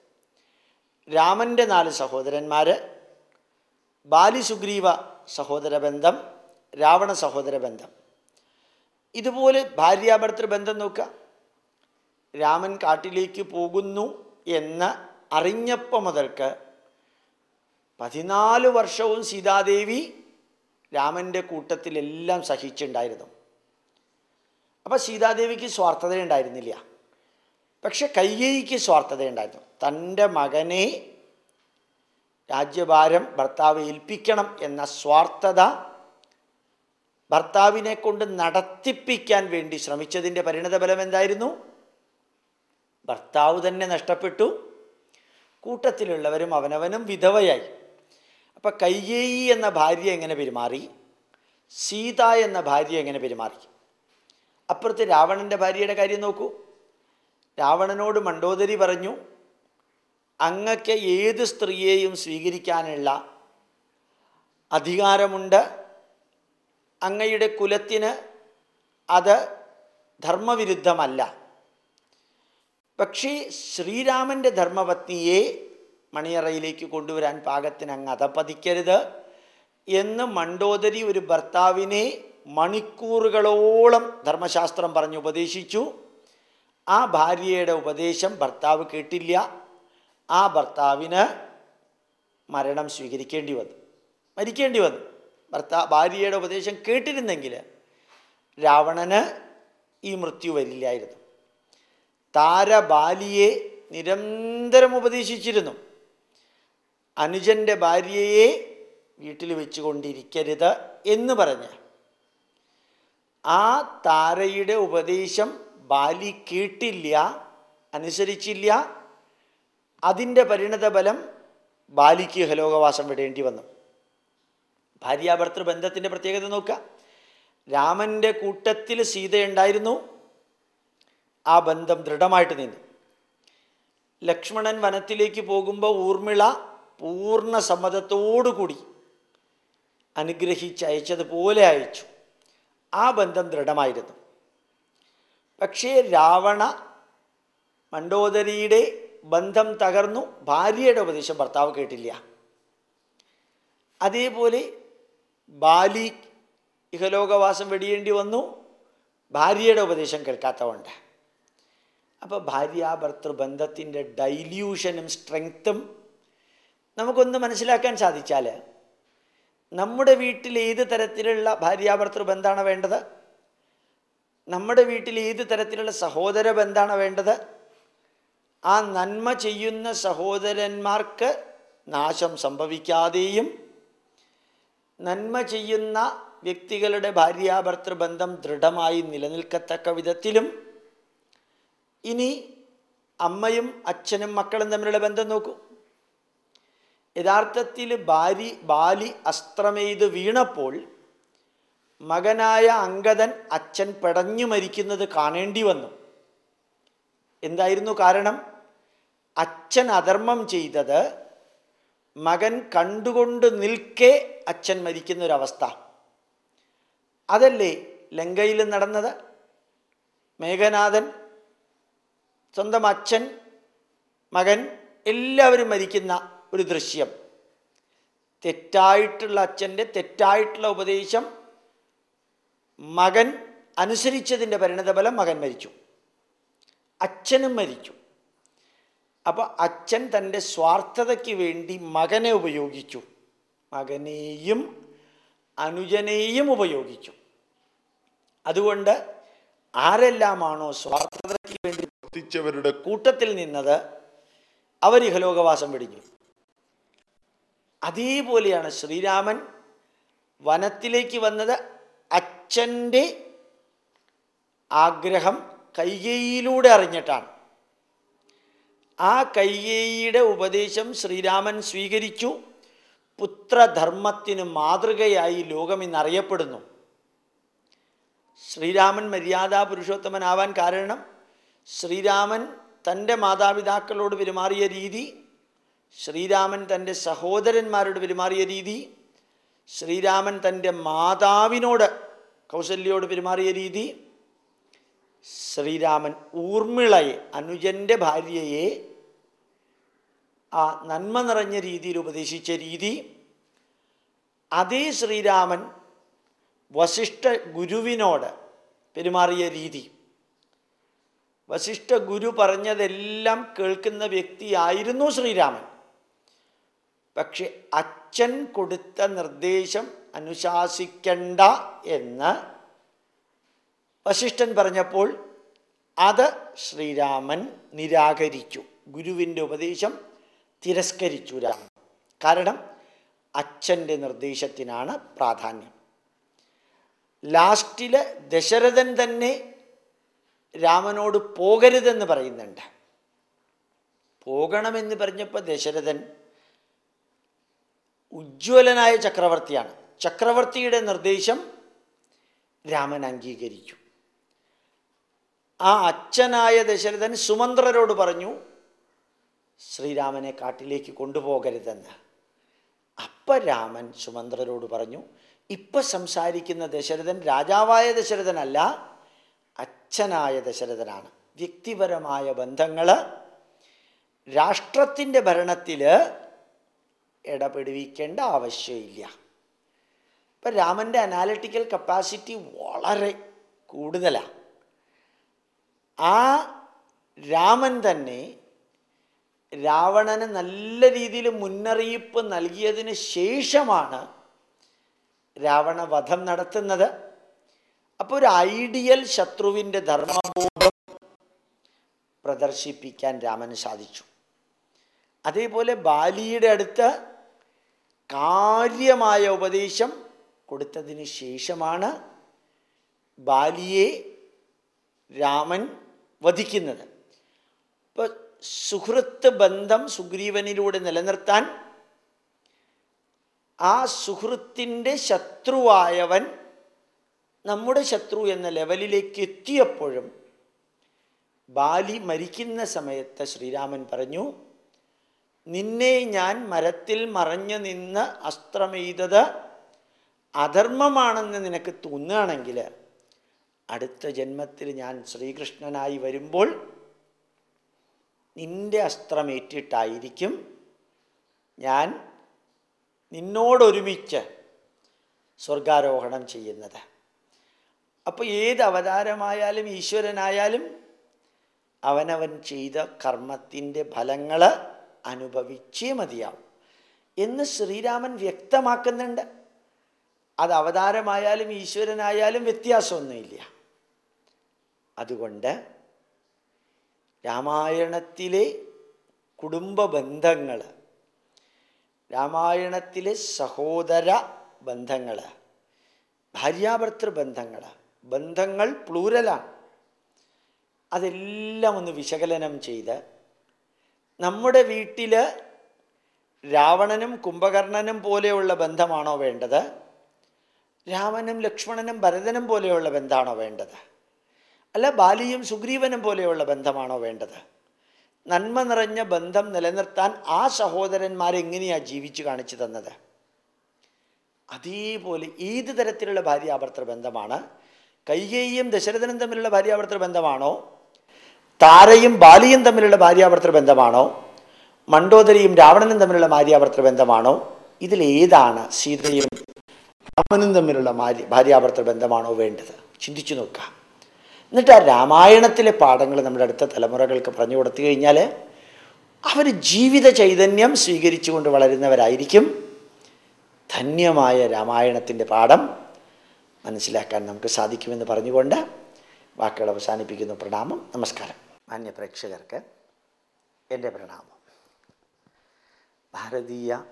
രാമന്റെ നാല് സഹോദരന്മാർ ബാലി സുഗ്രീവ സഹോദര ബന്ധം രാവണ സഹോദര ബന്ധം. ഇതുപോലെ ഭാര്യാഭർത്തൃ ബന്ധം നോക്കുക. രാമൻ കാട്ടിലേക്ക് പോകുന്നു എന്ന് അറിഞ്ഞപ്പോൾ മുതൽക്ക് പതിനാല് വർഷവും സീതാദേവി രാമന്റെ കൂട്ടത്തിലെല്ലാം സഹിച്ചുണ്ടായിരുന്നു അപ്പോൾ സീതാദേവിക്ക് സ്വാർത്ഥത ഉണ്ടായിരുന്നില്ല. പക്ഷെ കൈകേയിക്ക് സ്വാർത്ഥത ഉണ്ടായിരുന്നു. തന്റെ മകനെ രാജ്യഭാരം ഭർത്താവ് ഏൽപ്പിക്കണം എന്ന സ്വാർത്ഥത ഭർത്താവിനെ കൊണ്ട് നടത്തിപ്പിക്കാൻ വേണ്ടി ശ്രമിച്ചതിന്റെ പരിണതഫലം എന്തായിരുന്നു? ഭർത്താവ് തന്നെ നഷ്ടപ്പെട്ടു. കൂട്ടത്തിലുള്ളവരും അവനവനും വിധവയായി. അപ്പം കൈകേയി എന്ന ഭാര്യ എങ്ങനെ പെരുമാറി? സീത എന്ന ഭാര്യ എങ്ങനെ പെരുമാറി? അപ്പുറത്ത് രാവണന്റെ ഭാര്യയുടെ കാര്യം നോക്കൂ. രാവണനോട് മണ്ടോദരി പറഞ്ഞു അങ്ങക്ക് ഏത് സ്ത്രീയെയും സ്വീകരിക്കാനുള്ള അധികാരമുണ്ട്. അങ്ങയുടെ കുലത്തിന് അത് ധർമ്മവിരുദ്ധമല്ല. പക്ഷേ ശ്രീരാമന്റെ ധർമ്മപത്നിയെ മണിയറയിലേക്ക് കൊണ്ടുവരാൻ പാകത്തിന് അങ്ങ് അതപ്പതിക്കരുത് എന്ന് മണ്ടോദരി ഒരു ഭർത്താവിനെ മണിക്കൂറുകളോളം ധർമ്മശാസ്ത്രം പറഞ്ഞ് ഉപദേശിച്ചു. ആ ഭാര്യയുടെ ഉപദേശം ഭർത്താവ് കേട്ടില്ല. ആ ഭർത്താവിന് മരണം സ്വീകരിക്കേണ്ടി വന്നു. മരിക്കേണ്ടി വന്നു. ഭർത്താ ഭാര്യയുടെ ഉപദേശം കേട്ടിരുന്നെങ്കിൽ രാവണന് ഈ മൃത്യു വരില്ലായിരുന്നു. താര ബാലിയെ നിരന്തരം ഉപദേശിച്ചിരുന്നു. അനുജന്റെ ഭാര്യയെ വീട്ടിൽ വെച്ചുകൊണ്ടിരിക്കരുത് എന്ന് പറഞ്ഞ്. ആ താരയുടെ ഉപദേശം ബാലി കേട്ടില്ല അനുസരിച്ചില്ല. അതിന്റെ പരിണതഫലം ബാലിക്ക് ഹലോകവാസം വിടേണ്ടി വന്നു. ഭാര്യാഭർത്തൃ ബന്ധത്തിന്റെ പ്രത്യേകത നോക്കുക. രാമന്റെ കൂട്ടത്തിൽ സീതയുണ്ടായിരുന്നു. ആ ബന്ധം ദൃഢമായിട്ട് നിന്നു ലക്ഷ്മണൻ വനത്തിലേക്ക് പോകുമ്പോൾ ഊർമിള പൂർണ സമ്മതത്തോടുകൂടി അനുഗ്രഹിച്ച് അയച്ചതുപോലെ അയച്ചു. ആ ബന്ധം ദൃഢമായിരുന്നു. പക്ഷേ രാവണ മണ്ടോദരിയുടെ ബന്ധം തകർന്നു. ഭാര്യയുടെ ഉപദേശം ഭർത്താവ് കേട്ടില്ല. അതേപോലെ ബാലി ഇഹലോകവാസം വെടിയേണ്ടി വന്നു. ഭാര്യയുടെ ഉപദേശം കേൾക്കാത്തതുകൊണ്ട് അപ്പോൾ ബന്ധത്തിന്റെ ഡൈല്യൂഷനും സ്ട്രെങ്ത്തും നമുക്കൊന്ന് മനസ്സിലാക്കാൻ സാധിച്ചാൽ നമ്മുടെ വീട്ടിൽ ഏത് തരത്തിലുള്ള ഭാര്യാഭർത്തൃ ബന്ധമാണ് വേണ്ടത്? നമ്മുടെ വീട്ടിൽ ഏത് തരത്തിലുള്ള സഹോദര ബന്ധമാണ് വേണ്ടത്? ആ നന്മ ചെയ്യുന്ന സഹോദരന്മാർക്ക് നാശം സംഭവിക്കാതെയും നന്മ ചെയ്യുന്ന വ്യക്തികളുടെ ഭാര്യാഭർത്തൃ ബന്ധം ദൃഢമായി നിലനിൽക്കത്തക്ക വിധത്തിലും ഇനി അമ്മയും അച്ഛനും മക്കളും തമ്മിലുള്ള ബന്ധം നോക്കൂ. യഥാർത്ഥത്തിൽ ബാലി ബാലി അസ്ത്രമെയ്ത് വീണപ്പോൾ മകനായ അങ്കദൻ അച്ഛൻ പെടഞ്ഞു മരിക്കുന്നത് കാണേണ്ടി വന്നു. എന്തായിരുന്നു കാരണം? അച്ഛൻ അധർമ്മം ചെയ്തത് മകൻ കണ്ടുകൊണ്ട് നിൽക്കെ അച്ഛൻ മരിക്കുന്ന ഒരവസ്ഥ അതല്ലേ ലങ്കയിൽ നടന്നത്? മേഘനാഥൻ സ്വന്തം അച്ഛൻ മകൻ എല്ലാവരും മരിക്കുന്ന ഒരു ദൃശ്യം. തെറ്റായിട്ടുള്ള അച്ഛന്റെ തെറ്റായിട്ടുള്ള ഉപദേശം മകൻ അനുസരിച്ചതിന്റെ പരിണതഫലം മകൻ മരിച്ചു. അച്ഛനും മരിച്ചു. അപ്പോൾ അച്ഛൻ തന്റെ സ്വാർത്ഥതയ്ക്ക് വേണ്ടി മകനെ ഉപയോഗിച്ചു. മകനെയും അനുജനെയും ഉപയോഗിച്ചു. അതുകൊണ്ട് ആരെല്ലാമാണോ സ്വാർത്ഥതയ്ക്ക് വേണ്ടി പ്രവർത്തിച്ചവരുടെ കൂട്ടത്തിൽ നിന്നത് അവർ ഇഹലോകവാസം വെടിഞ്ഞു. അതേപോലെയാണ് ശ്രീരാമൻ വനത്തിലേക്ക് വന്നത് അച്ഛന്റെ ആഗ്രഹം കൈകേയിലൂടെ അറിഞ്ഞിട്ടാണ്. ആ കൈകേയിയുടെ ഉപദേശം ശ്രീരാമൻ സ്വീകരിച്ചു. പുത്രധർമ്മത്തിന് മാതൃകയായി ലോകം ഇന്നറിയപ്പെടുന്നു ശ്രീരാമൻ മര്യാദാ പുരുഷോത്തമനാവാൻ കാരണം ശ്രീരാമൻ തന്റെ മാതാപിതാക്കളോട് പെരുമാറിയ രീതി ശ്രീരാമൻ തന്റെ സഹോദരന്മാരോട് പെരുമാറിയ രീതി ശ്രീരാമൻ തന്റെ മാതാവിനോട് കൗസല്യോട് പെരുമാറിയ രീതി ശ്രീരാമൻ ഊർമിളയെ അനുജന്റെ ഭാര്യയെ ആ നന്മ നിറഞ്ഞ രീതിയിൽ ഉപദേശിച്ച രീതി അതേ ശ്രീരാമൻ വസിഷ്ഠ ഗുരുവിനോട് പെരുമാറിയ രീതി. വസിഷ്ഠ ഗുരു പറഞ്ഞതെല്ലാം കേൾക്കുന്ന വ്യക്തിയായിരുന്നു ശ്രീരാമൻ. പക്ഷെ അച്ഛൻ കൊടുത്ത നിർദ്ദേശം അനുശാസിക്കണ്ട എന്ന് വശിഷ്ഠൻ പറഞ്ഞപ്പോൾ അത് ശ്രീരാമൻ നിരാകരിച്ചു. ഗുരുവിന്റെ ഉപദേശം തിരസ്കരിച്ചു രാമൻ. കാരണം അച്ഛന്റെ നിർദ്ദേശത്തിനാണ് പ്രാധാന്യം. ലാസ്റ്റിൽ ദശരഥൻ തന്നെ രാമനോട് പോകരുതെന്ന് പറയുന്നുണ്ട്. പോകണമെന്ന് പറഞ്ഞപ്പോൾ ദശരഥൻ ഉജ്ജ്വലനായ ചക്രവർത്തിയാണ്. ചക്രവർത്തിയുടെ നിർദ്ദേശം രാമൻ അംഗീകരിച്ചു ആ അച്ഛനായ ദശരഥൻ സുമന്ത്രരോട് പറഞ്ഞു ശ്രീരാമനെ കാട്ടിലേക്ക് കൊണ്ടുപോകരുതെന്ന്. അപ്പം രാമൻ സുമന്ത്രരോട് പറഞ്ഞു ഇപ്പം സംസാരിക്കുന്ന ദശരഥൻ രാജാവായ ദശരഥനല്ല അച്ഛനായ ദശരഥനാണ്. വ്യക്തിപരമായ ബന്ധങ്ങൾ രാഷ്ട്രത്തിന്റെ ഭരണത്തിൽ ഇടപെടുവിക്കേണ്ട ആവശ്യമില്ല. ഇപ്പം രാമന്റെ അനാലിറ്റിക്കൽ കപ്പാസിറ്റി വളരെ കൂടുതലാണ് ആ രാമൻ തന്നെ രാവണന് നല്ല രീതിയിൽ മുന്നറിയിപ്പ് നൽകിയതിന് ശേഷമാണ് രാവണവധം നടത്തുന്നത്. അപ്പോൾ ഒരു ഐഡിയൽ ശത്രുവിന്റെ ധർമ്മബോധം പ്രദർശിപ്പിക്കാൻ രാമന് സാധിച്ചു. അതേപോലെ ബാലിയുടെ അടുത്ത് കാര്യമായ ഉപദേശം കൊടുത്തതിന് ശേഷമാണ് ബാലിയെ രാമൻ വധിക്കുന്നത്. ഇപ്പോൾ സുഹൃത്ത് ബന്ധം സുഗ്രീവനിലൂടെ നിലനിർത്താൻ ആ സുഹൃത്തിന്റെ ശത്രുവായവൻ നമ്മുടെ ശത്രു എന്ന ലെവലിലേക്ക് എത്തിയപ്പോഴും ബാലി മരിക്കുന്ന സമയത്ത് ശ്രീരാമൻ പറഞ്ഞു നിന്നെ ഞാൻ മരത്തിൽ മറഞ്ഞു നിന്ന് അസ്ത്രമെയ്തത് അധർമ്മമാണെന്ന് നിനക്ക് തോന്നുകയാണെങ്കിൽ അടുത്ത ജന്മത്തിൽ ഞാൻ ശ്രീകൃഷ്ണനായി വരുമ്പോൾ നിന്റെ അസ്ത്രമേറ്റിട്ടായിരിക്കും ഞാൻ നിന്നോടൊരുമിച്ച് സ്വർഗാരോഹണം ചെയ്യുന്നത്. അപ്പോൾ ഏത് അവതാരമായാലും ഈശ്വരനായാലും അവനവൻ ചെയ്ത കർമ്മത്തിന്റെ ഫലങ്ങൾ അനുഭവിച്ചേ മതിയാവും എന്ന് ശ്രീരാമൻ വ്യക്തമാക്കുന്നുണ്ട്. അത് അവതാരമായാലും ഈശ്വരനായാലും വ്യത്യാസമൊന്നുമില്ല. അതുകൊണ്ട് രാമായണത്തിലെ കുടുംബ ബന്ധങ്ങൾ രാമായണത്തിലെ സഹോദര ബന്ധങ്ങൾ ഭാര്യാഭർത്തൃ ബന്ധങ്ങൾ ബന്ധങ്ങൾ പ്ലൂരലാണ്. അതെല്ലാം ഒന്ന് വിശകലനം ചെയ്ത് നമ്മുടെ വീട്ടിൽ രാവണനും കുംഭകർണനും പോലെയുള്ള ബന്ധമാണോ വേണ്ടത്? രാമനും ലക്ഷ്മണനും ഭരതനും പോലെയുള്ള ബന്ധമാണോ വേണ്ടത്? അല്ല ബാലിയും സുഗ്രീവനും പോലെയുള്ള ബന്ധമാണോ വേണ്ടത്? നന്മ നിറഞ്ഞ ബന്ധം നിലനിർത്താൻ ആ സഹോദരന്മാരെങ്ങനെയാണ് ജീവിച്ചു കാണിച്ചു തന്നത്? അതേപോലെ ഏത് തരത്തിലുള്ള ഭാര്യാഭർത്തൃ ബന്ധമാണ് കൈകേയും ദശരഥനും തമ്മിലുള്ള ഭാര്യാഭർത്തൃ ബന്ധമാണോ? താരയും ബാലിയും തമ്മിലുള്ള ഭാര്യാഭർത്തൃ ബന്ധമാണോ? മണ്ഡോദരിയും രാവണനും തമ്മിലുള്ള ഭാര്യാഭർത്തൃ ബന്ധമാണോ? ഇതിലേതാണ് സീതയും രാമനും തമ്മിലുള്ള ഭാര്യാവർത്തൃ ബന്ധമാണോ വേണ്ടത്? ചിന്തിച്ചു നോക്കുക. എന്നിട്ട് ആ രാമായണത്തിലെ പാഠങ്ങൾ നമ്മുടെ അടുത്ത തലമുറകൾക്ക് പറഞ്ഞു കൊടുത്തു കഴിഞ്ഞാൽ അവർ ജീവിത ചൈതന്യം സ്വീകരിച്ചുകൊണ്ട് വളരുന്നവരായിരിക്കും ധന്യമായ രാമായണത്തിന്റെ പാഠം. മനസ്സിലാക്കാൻ നമുക്ക് സാധിക്കുമെന്ന് പറഞ്ഞുകൊണ്ട് വാക്കുകൾ അവസാനിപ്പിക്കുന്നു. പ്രണാമം. നമസ്കാരം. മാന്യ പ്രേക്ഷകർക്ക് എന്റെ പ്രണാമം. ഭാരതീയ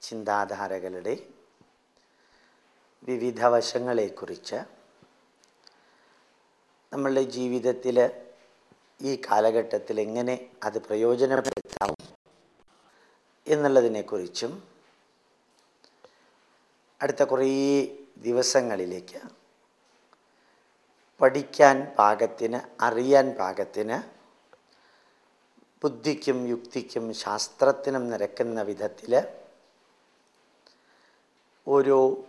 ചിന്താധാരകളുടെ വിവിധ വശങ്ങളെക്കുറിച്ച് നമ്മളുടെ ജീവിതത്തിൽ ഈ കാലഘട്ടത്തിൽ എങ്ങനെ അത് പ്രയോജനപ്പെടുത്താം എന്നുള്ളതിനെക്കുറിച്ചും അടുത്ത കുറേ ദിവസങ്ങളിലേക്ക് പഠിക്കാൻ പാകത്തിന് അറിയാൻ പാകത്തിന് ബുദ്ധിക്കും യുക്തിക്കും ശാസ്ത്രത്തിനും നിരക്കുന്ന വിധത്തിൽ ഓരോ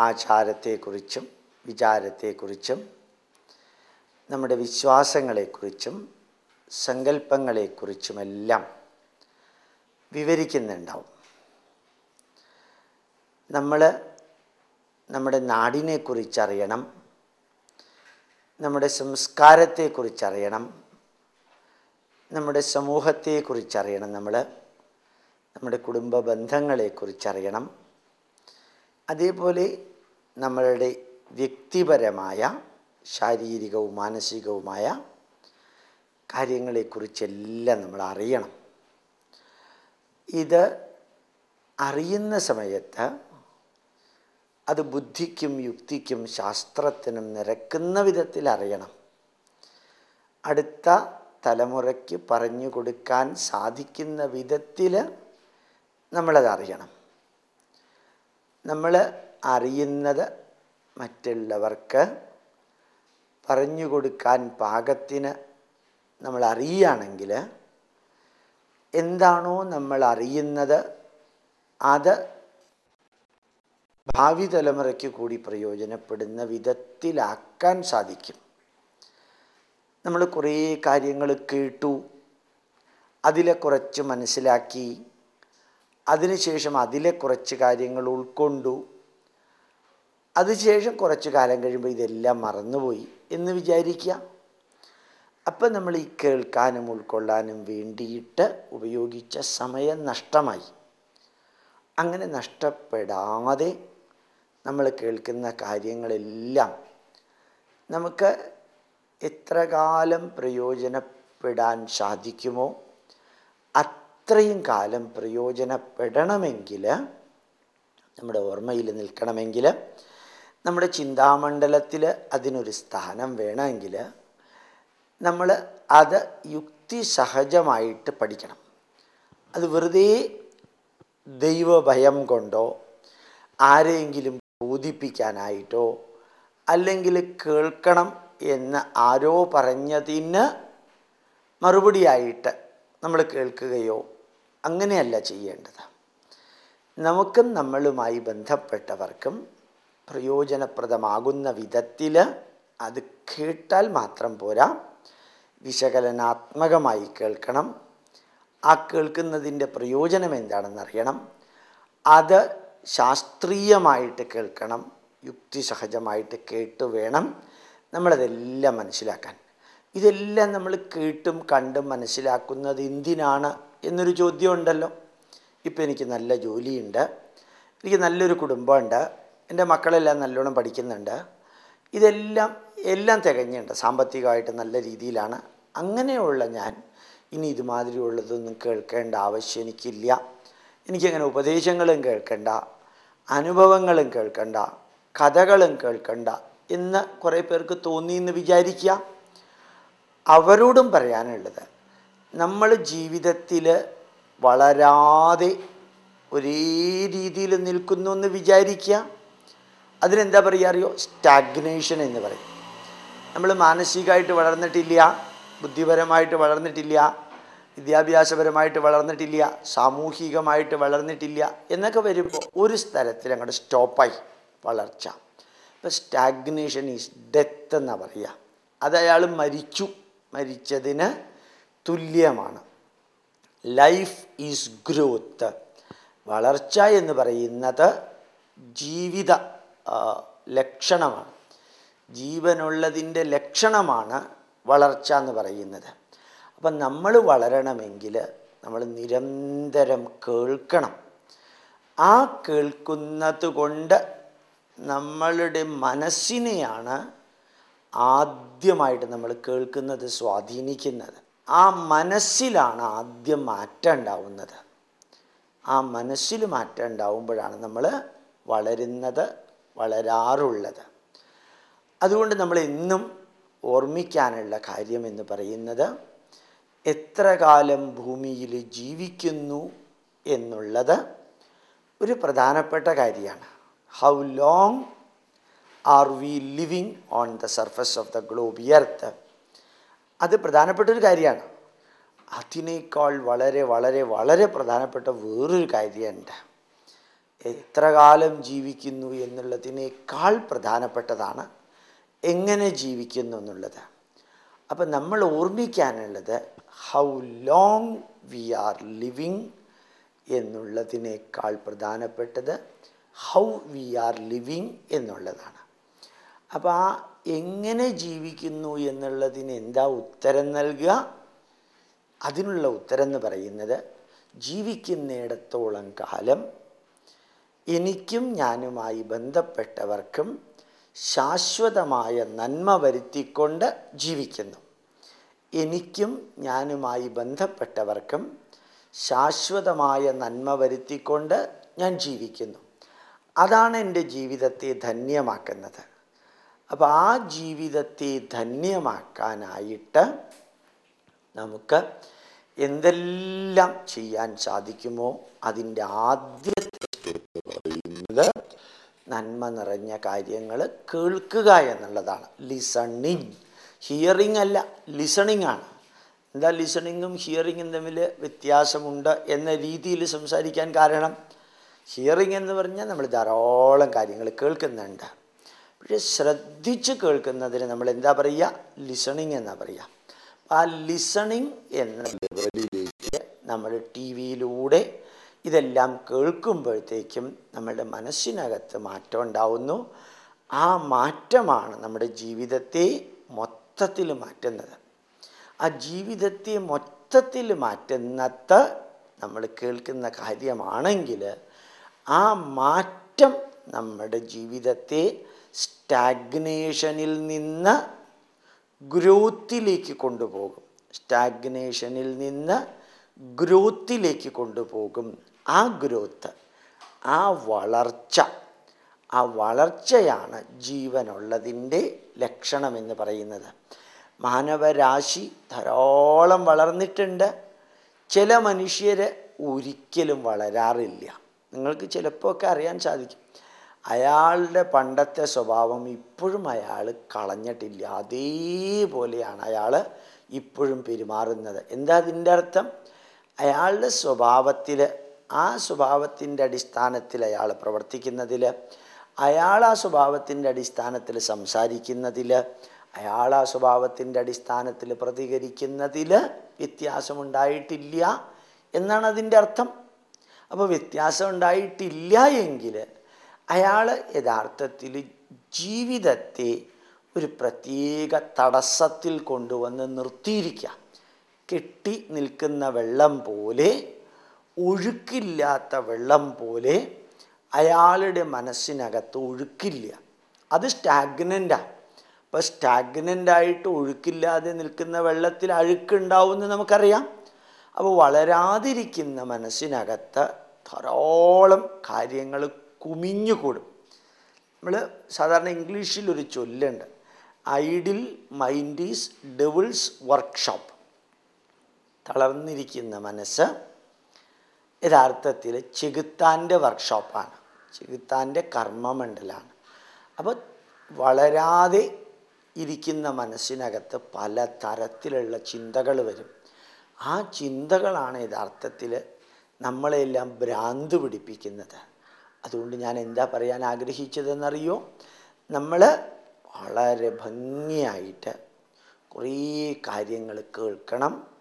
ആചാരത്തെക്കുറിച്ചും വിചാരത്തെക്കുറിച്ചും നമ്മുടെ വിശ്വാസങ്ങളെക്കുറിച്ചും സങ്കല്പങ്ങളെക്കുറിച്ചുമെല്ലാം വിവരിക്കുന്നുണ്ടാവും. നമ്മൾ നമ്മുടെ നാടിനെ കുറിച്ചറിയണം നമ്മുടെ സംസ്കാരത്തെ കുറിച്ചറിയണം നമ്മുടെ സമൂഹത്തെ കുറിച്ചറിയണം നമ്മൾ നമ്മുടെ കുടുംബ ബന്ധങ്ങളെ കുറിച്ചറിയണം അതേപോലെ നമ്മളുടെ വ്യക്തിപരമായ ശാരീരികവും മാനസികവുമായ കാര്യങ്ങളെക്കുറിച്ചെല്ലാം നമ്മൾ അറിയണം. ഇത് അറിയുന്ന സമയത്ത് അത് ബുദ്ധിക്കും യുക്തിക്കും ശാസ്ത്രത്തിനും നിരക്കുന്ന വിധത്തിൽ അറിയണം. അടുത്ത തലമുറയ്ക്ക് പറഞ്ഞു കൊടുക്കാൻ സാധിക്കുന്ന വിധത്തിൽ നമ്മളത് അറിയണം. നമ്മൾ അറിയുന്നത് മറ്റുള്ളവർക്ക് പറഞ്ഞു കൊടുക്കാൻ പാകത്തിന് നമ്മൾ അറിയുകയാണെങ്കിൽ എന്താണോ നമ്മൾ അറിയുന്നത് അത് ഭാവി തലമുറയ്ക്ക് കൂടി പ്രയോജനപ്പെടുന്ന വിധത്തിലാക്കാൻ സാധിക്കും. നമ്മൾ കുറേ കാര്യങ്ങൾ കേട്ടു അതിലെ കുറച്ച് മനസ്സിലാക്കി അതിനുശേഷം അതിലെ കുറച്ച് കാര്യങ്ങൾ ഉൾക്കൊണ്ടു അതിനുശേഷം കുറച്ച് കാലം കഴിയുമ്പോൾ ഇതെല്ലാം മറന്നുപോയി എന്ന് വിചാരിക്കുക. അപ്പം നമ്മൾ ഈ കേൾക്കാനും ഉൾക്കൊള്ളാനും വേണ്ടിയിട്ട് ഉപയോഗിച്ച സമയം നഷ്ടമായി. അങ്ങനെ നഷ്ടപ്പെടാതെ നമ്മൾ കേൾക്കുന്ന കാര്യങ്ങളെല്ലാം നമുക്ക് എത്ര കാലം പ്രയോജനപ്പെടാൻ സാധിക്കുമോ അത്രയും കാലം പ്രയോജനപ്പെടണമെങ്കിൽ നമ്മുടെ ഓർമ്മയിൽ നിൽക്കണമെങ്കിൽ നമ്മുടെ ചിന്താമണ്ഡലത്തിൽ അതിനൊരു സ്ഥാനം വേണമെങ്കിൽ നമ്മൾ അത് യുക്തിസഹജമായിട്ട് പഠിക്കണം. അത് വെറുതെ ദൈവഭയം കൊണ്ടോ ആരെയെങ്കിലും ബോധിപ്പിക്കാനായിട്ടോ അല്ലെങ്കിൽ കേൾക്കണം എന്ന് ആരോ പറഞ്ഞതിന് മറുപടിയായിട്ട് നമ്മൾ കേൾക്കുകയോ അങ്ങനെയല്ല ചെയ്യേണ്ടത്. നമുക്കും നമ്മളുമായി ബന്ധപ്പെട്ടവർക്കും പ്രയോജനപ്രദമാകുന്ന വിധത്തിൽ അത് കേട്ടാൽ മാത്രം പോരാ. വിശകലനാത്മകമായി കേൾക്കണം. ആ കേൾക്കുന്നതിന്റെ പ്രയോജനം എന്താണെന്ന് അറിയണം അത് ശാസ്ത്രീയമായിട്ട് കേൾക്കണം യുക്തിസഹജമായിട്ട് കേട്ട് വേണം നമ്മളതെല്ലാം മനസ്സിലാക്കാൻ. ഇതെല്ലാം നമ്മൾ കേട്ടും കണ്ടും മനസ്സിലാക്കുന്നത് എന്തിനാണ് എന്നൊരു ചോദ്യം ഉണ്ടല്ലോ ഇപ്പം എനിക്ക് നല്ല ജോലിയുണ്ട് എനിക്ക് നല്ലൊരു കുടുംബമുണ്ട് എന്റെ മക്കളെല്ലാം നല്ലോണം പഠിക്കുന്നുണ്ട്. ഇതെല്ലാം എല്ലാം തികഞ്ഞുണ്ട് സാമ്പത്തികമായിട്ട് നല്ല രീതിയിലാണ്. അങ്ങനെയുള്ള ഞാൻ ഇനി ഇതുമാതിരിയുള്ളതൊന്നും കേൾക്കേണ്ട ആവശ്യം എനിക്കില്ല. എനിക്കങ്ങനെ ഉപദേശങ്ങളും കേൾക്കണ്ട. അനുഭവങ്ങളും കേൾക്കണ്ട കഥകളും കേൾക്കണ്ട എന്ന് കുറേ പേർക്ക് തോന്നി എന്ന് വിചാരിക്കുക. അവരോടും പറയാനുള്ളത് നമ്മൾ ജീവിതത്തിൽ വളരാതെ ഒരേ രീതിയിൽ നിൽക്കുന്നു എന്ന് വിചാരിക്കുക. അതിനെന്താ പറയുക അറിയോ? സ്റ്റാഗ്നേഷൻ എന്ന് പറയും. നമ്മൾ മാനസികമായിട്ട് വളർന്നിട്ടില്ല ബുദ്ധിപരമായിട്ട് വളർന്നിട്ടില്ല വിദ്യാഭ്യാസപരമായിട്ട് വളർന്നിട്ടില്ല സാമൂഹികമായിട്ട് വളർന്നിട്ടില്ല എന്നൊക്കെ വരുമ്പോൾ ഒരു സ്ഥലത്തിൽ അങ്ങോട്ട് സ്റ്റോപ്പായി വളർച്ച. ഇപ്പം സ്റ്റാഗ്നേഷൻ ഈസ് ഡെത്ത് എന്നാണ് പറയുക അത് അയാൾ മരിച്ചു. മരിച്ചതിന് തുല്യമാണ്. Life is growth. വളർച്ച എന്ന് പറയുന്നത് ജീവിത ലക്ഷണമാണ്. ജീവനുള്ളതിന്റെ ലക്ഷണമാണ് വളർച്ച എന്ന് പറയുന്നത്. അപ്പം നമ്മൾ വളരണമെങ്കിൽ നമ്മൾ നിരന്തരം കേൾക്കണം. ആ കേൾക്കുന്നത് കൊണ്ട് നമ്മളുടെ മനസ്സിനെയാണ് ആദ്യമായിട്ട് നമ്മൾ കേൾക്കുന്നത് സ്വാധീനിക്കുന്നത്. ആ മനസ്സിലാണ് ആദ്യം മാറ്റം ഉണ്ടാവുന്നത്. ആ മനസ്സിൽ മാറ്റം ഉണ്ടാവുമ്പോഴാണ് നമ്മൾ വളരുന്നത് വളരാറുള്ളത്. അതുകൊണ്ട് നമ്മൾ എന്നും ഓർമ്മിക്കാനുള്ള കാര്യം എന്ന് പറയുന്നത് എത്ര കാലം ഭൂമിയിൽ ജീവിക്കുന്നു എന്നുള്ളത് ഒരു പ്രധാനപ്പെട്ട കാര്യമാണ്. How long are we living on the surface of the globe earth അത് പ്രധാനപ്പെട്ടൊരു കാര്യമാണ്. അതിനേക്കാൾ വളരെ വളരെ വളരെ പ്രധാനപ്പെട്ട വേറൊരു കാര്യമുണ്ട്. എത്ര കാലം ജീവിക്കുന്നു എന്നുള്ളതിനേക്കാൾ പ്രധാനപ്പെട്ടതാണ് എങ്ങനെ ജീവിക്കുന്നു എന്നുള്ളത്. അപ്പം നമ്മൾ ഓർമ്മിക്കാനുള്ളത് how long we are living എന്നുള്ളതിനേക്കാൾ പ്രധാനപ്പെട്ടത് ഹൗ വി ആർ ലിവിങ് എന്നുള്ളതാണ്. അപ്പോൾ ആ എങ്ങനെ ജീവിക്കുന്നു എന്നുള്ളതിന് എന്താ ഉത്തരം നൽകുക? അതിനുള്ള ഉത്തരം എന്ന് പറയുന്നത് ജീവിക്കുന്നിടത്തോളം കാലം എനിക്കും ഞാനുമായി ബന്ധപ്പെട്ടവർക്കും ശാശ്വതമായ നന്മ വരുത്തിക്കൊണ്ട് ജീവിക്കുന്നു. എനിക്കും ഞാനുമായി ബന്ധപ്പെട്ടവർക്കും ശാശ്വതമായ നന്മ വരുത്തിക്കൊണ്ട് ഞാൻ ജീവിക്കുന്നു. അതാണ് എന്റെ ജീവിതത്തെ ധന്യമാക്കുന്നത്. അപ്പോൾ ആ ജീവിതത്തെ ധന്യമാക്കാനായിട്ട് നമുക്ക് എന്തെല്ലാം ചെയ്യാൻ സാധിക്കുമോ അതിന്റെ ആദ്യത്തെ പറയുന്നത് നന്മ നിറഞ്ഞ കാര്യങ്ങൾ കേൾക്കുക എന്നുള്ളതാണ്. ലിസണിങ് ഹിയറിംഗ് അല്ല ലിസണിംഗ് ആണ്. എന്താ ലിസണിങ്ങും ഹിയറിങ്ങും തമ്മിൽ വ്യത്യാസമുണ്ട് എന്ന രീതിയിൽ സംസാരിക്കാൻ കാരണം ഹിയറിംഗ് എന്ന് പറഞ്ഞാൽ നമ്മൾ ധാരാളം കാര്യങ്ങൾ കേൾക്കുന്നുണ്ട്. പക്ഷേ ശ്രദ്ധിച്ച് കേൾക്കുന്നതിന് നമ്മൾ എന്താ പറയുക? ലിസണിങ് എന്നാ പറയുക. ആ ലിസണിങ് എന്ന ലെവലിലേക്ക് നമ്മൾ ടി വിയിലൂടെ ഇതെല്ലാം കേൾക്കുമ്പോഴത്തേക്കും നമ്മുടെ മനസ്സിനകത്ത് മാറ്റം ഉണ്ടാവുന്നു. ആ മാറ്റമാണ് നമ്മുടെ ജീവിതത്തെ മൊത്തത്തിൽ മാറ്റുന്നത്. ആ ജീവിതത്തെ മൊത്തത്തിൽ മാറ്റുന്നത് നമ്മൾ കേൾക്കുന്ന കാര്യമാണെങ്കിൽ ആ മാറ്റം നമ്മുടെ ജീവിതത്തെ സ്റ്റാഗ്നേഷനിൽ നിന്ന് ഗ്രോത്തിലേക്ക് കൊണ്ടുപോകും. സ്റ്റാഗ്നേഷനിൽ നിന്ന് ഗ്രോത്തിലേക്ക് കൊണ്ടുപോകും ആ ഗ്രോത്ത് ആ വളർച്ച. ആ വളർച്ചയാണ് ജീവനുള്ളതിന്റെ ലക്ഷണമെന്ന് പറയുന്നത്. മാനവരാശി ധാരാളം വളർന്നിട്ടുണ്ട്. ചില മനുഷ്യർ ഒരിക്കലും വളരാറില്ല. നിങ്ങൾക്ക് ചിലപ്പോൾ ഒക്കെ അറിയാൻ സാധിക്കും. അയാളുടെ പണ്ടത്തെ സ്വഭാവം ഇപ്പോഴും അയാൾ കളഞ്ഞിട്ടില്ല. അതേപോലെയാണ് അയാൾ ഇപ്പോഴും പെരുമാറുന്നത്. എന്താ അതിന്റെ അർത്ഥം? അയാളുടെ സ്വഭാവത്തിൽ ആ സ്വഭാവത്തിന്റെ അടിസ്ഥാനത്തിൽ അയാൾ പ്രവർത്തിക്കുന്നതിൽ അയാൾ ആ സ്വഭാവത്തിന്റെ അടിസ്ഥാനത്തിൽ സംസാരിക്കുന്നതിൽ അയാൾ ആ സ്വഭാവത്തിന്റെ അടിസ്ഥാനത്തിൽ പ്രതികരിക്കുന്നതിൽ വ്യത്യാസമുണ്ടായിട്ടില്ല എന്നാണ് അതിന്റെ അർത്ഥം. അപ്പോൾ വ്യത്യാസം ഉണ്ടായിട്ടില്ല എങ്കിൽ അയാൾ യഥാർത്ഥത്തിൽ ജീവിതത്തെ ഒരു പ്രത്യേക തടസ്സത്തിൽ കൊണ്ടുവന്ന് നിർത്തിയിരിക്കുക. കെട്ടി നിൽക്കുന്ന വെള്ളം പോലെ ഒഴുക്കില്ലാത്ത വെള്ളം പോലെ അയാളുടെ മനസ്സിനകത്ത് ഒഴുക്കില്ല. അത് സ്റ്റാഗ്നന്റാണ് അപ്പോൾ സ്റ്റാഗ്നന്റായിട്ട് ഒഴുക്കില്ലാതെ നിൽക്കുന്ന വെള്ളത്തിൽ അഴുക്കുണ്ടാവുമെന്ന് നമുക്കറിയാം. അപ്പോൾ വളരാതിരിക്കുന്ന മനസ്സിനകത്ത് ധാരാളം കാര്യങ്ങൾ കുമിഞ്ഞുകൂടും. നമ്മൾ സാധാരണ ഇംഗ്ലീഷിൽ ഒരു ചൊല്ലുണ്ട്. Idle mind is devil's workshop തളർന്നിരിക്കുന്ന മനസ്സ് യഥാർത്ഥത്തിൽ ചെകുത്താന്റെ വർക്ക്ഷോപ്പാണ്. ചെകുത്താന്റെ കർമ്മമണ്ഡലാണ് അപ്പോൾ വളരാതെ ഇരിക്കുന്ന മനസ്സിനകത്ത് പല തരത്തിലുള്ള ചിന്തകൾ വരും. ആ ചിന്തകളാണ് യഥാർത്ഥത്തിൽ നമ്മളെല്ലാം ഭ്രാന്ത് പിടിപ്പിക്കുന്നത്. അതുകൊണ്ട് ഞാൻ എന്താ പറയാൻ ആഗ്രഹിച്ചതെന്നറിയോ? നമ്മൾ വളരെ ഭംഗിയായിട്ട് കുറേ കാര്യങ്ങൾ കേൾക്കണം.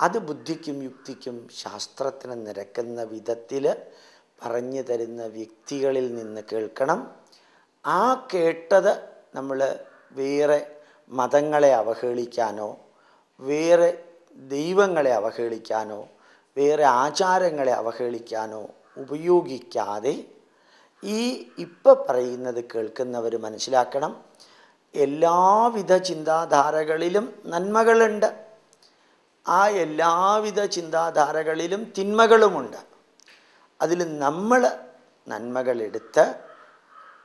അത് ബുദ്ധിക്കും യുക്തിക്കും ശാസ്ത്രത്തിന് നിരക്കുന്ന വിധത്തിൽ പറഞ്ഞു തരുന്ന വ്യക്തികളിൽ നിന്ന് കേൾക്കണം. ആ കേട്ടത് നമ്മൾ വേറെ മതങ്ങളെ അവഹേളിക്കാനോ വേറെ ദൈവങ്ങളെ അവഹേളിക്കാനോ വേറെ ആചാരങ്ങളെ അവഹേളിക്കാനോ ഉപയോഗിക്കാതെ ഈ ഇപ്പം പറയുന്നത് കേൾക്കുന്നവർ മനസ്സിലാക്കണം. എല്ലാവിധ ചിന്താധാരകളിലും നന്മകളുണ്ട്. ആ എല്ലാവിധ ചിന്താധാരകളിലും തിന്മകളുമുണ്ട്. അതിൽ നമ്മൾ നന്മകളെടുത്ത്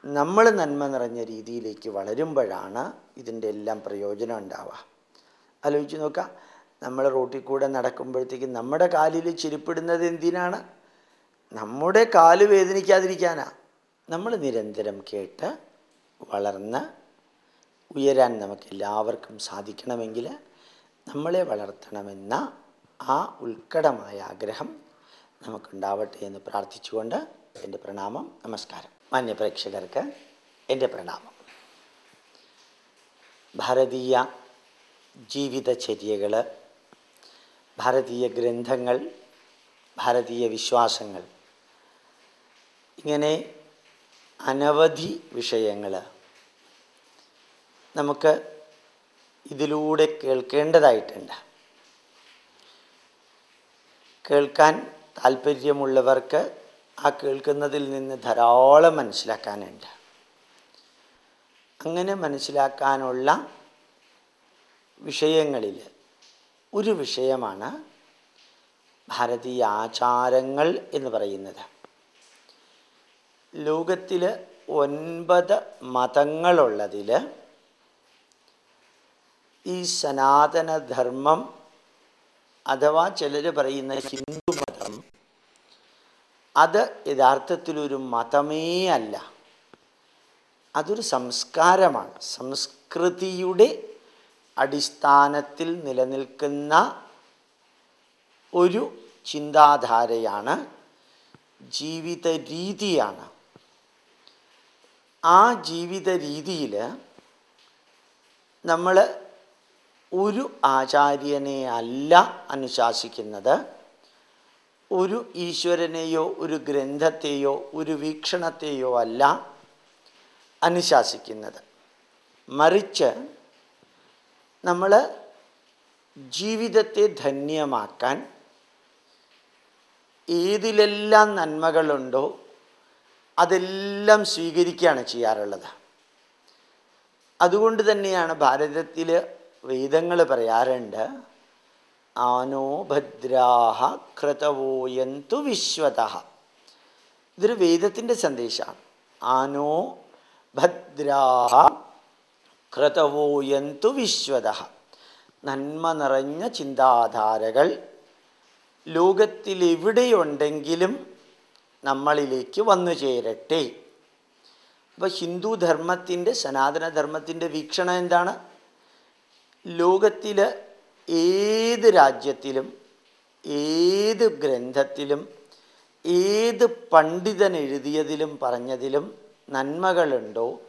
നമ്മൾ നന്മ നിറഞ്ഞ രീതിയിലേക്ക് വളരുമ്പോഴാണ് ഇതിന്റെ എല്ലാം പ്രയോജനം ഉണ്ടാവുക. ആലോചിച്ച് നോക്കാം നമ്മൾ റോട്ടിൽ കൂടെ നടക്കുമ്പോഴത്തേക്കും നമ്മുടെ കാലിൽ ചെരുപ്പിടുന്നത് എന്തിനാണ്? നമ്മുടെ കാൽ വേദനിക്കാതിരിക്കാനാണ് നമ്മൾ നിരന്തരം കേട്ട് വളർന്ന് ഉയരാൻ നമുക്ക് എല്ലാവർക്കും സാധിക്കണമെങ്കിൽ നമ്മളെ വളർത്തണമെന്ന ആ ഉത്കടമായ ആഗ്രഹം നമുക്കുണ്ടാവട്ടെ എന്ന് പ്രാർത്ഥിച്ചുകൊണ്ട് എന്റെ പ്രണാമം നമസ്കാരം. മാന്യ പ്രേക്ഷകർക്ക് എന്റെ പ്രണാമം. ഭാരതീയ ജീവിതചര്യകൾ ഭാരതീയ ഗ്രന്ഥങ്ങൾ ഭാരതീയ വിശ്വാസങ്ങൾ ഇങ്ങനെ അനവധി വിഷയങ്ങൾ നമുക്ക് ഇതിലൂടെ കേൾക്കേണ്ടതായിട്ടുണ്ട് കേൾക്കാൻ താല്പര്യമുള്ളവർക്ക് ആ കേൾക്കുന്നതിൽ നിന്ന് ധാരാളം മനസ്സിലാക്കാനുണ്ട്. അങ്ങനെ മനസ്സിലാക്കാനുള്ള വിഷയങ്ങളിൽ ഒരു വിഷയമാണ് ഭാരതീയ ആചാരങ്ങൾ എന്ന് പറയുന്നത്. ലോകത്തിൽ ഒൻപത് മതങ്ങളുള്ളതിൽ ഈ സനാതനധർമ്മം അഥവാ ചിലർ പറയുന്ന ഹിന്ദു മതം അത് യഥാർത്ഥത്തിലൊരു മതമേ അല്ല. അതൊരു സംസ്കാരമാണ്. സംസ്കൃതിയുടെ അടിസ്ഥാനത്തിൽ നിലനിൽക്കുന്ന ഒരു ചിന്താധാരയാണ് ജീവിത രീതിയാണ് ആ ജീവിത രീതിയിൽ നമ്മൾ ഒരു ആചാര്യനെ അല്ല അനുശാസിക്കുന്നത്. ഒരു ഈശ്വരനെയോ ഒരു ഗ്രന്ഥത്തെയോ ഒരു വീക്ഷണത്തെയോ അല്ല അനുശാസിക്കുന്നത്. മറിച്ച് നമ്മൾ ജീവിതത്തെ ധന്യമാക്കാൻ ഏതിലെല്ലാം നന്മകളുണ്ടോ അതെല്ലാം സ്വീകരിക്കുകയാണ് ചെയ്യാറുള്ളത്. അതുകൊണ്ട് തന്നെയാണ് ഭാരതത്തിൽ വേദങ്ങൾ പറയാറുണ്ട് ആനോ ഭദ്രാഹ ക്രതവോയന്തു വിശ്വത. ഇതൊരു വേദത്തിന്റെ സന്ദേശമാണ്. ആനോ ഭദ്രാഹ ക്രതവോയന്തു വിശ്വത. നന്മ നിറഞ്ഞ ചിന്താധാരകൾ ലോകത്തിലെവിടെയുണ്ടെങ്കിലും നമ്മളിലേക്ക് വന്നു ചേരട്ടെ. അപ്പോൾ ഹിന്ദു ധർമ്മത്തിന്റെ സനാതനധർമ്മത്തിന്റെ വീക്ഷണം എന്താണ്? ലോകത്തിൽ ഏത് രാജ്യത്തിലും ഏത് ഗ്രന്ഥത്തിലും ഏത് പണ്ഡിതൻ എഴുതിയതിലും പറഞ്ഞതിലും നന്മകളുണ്ടോ?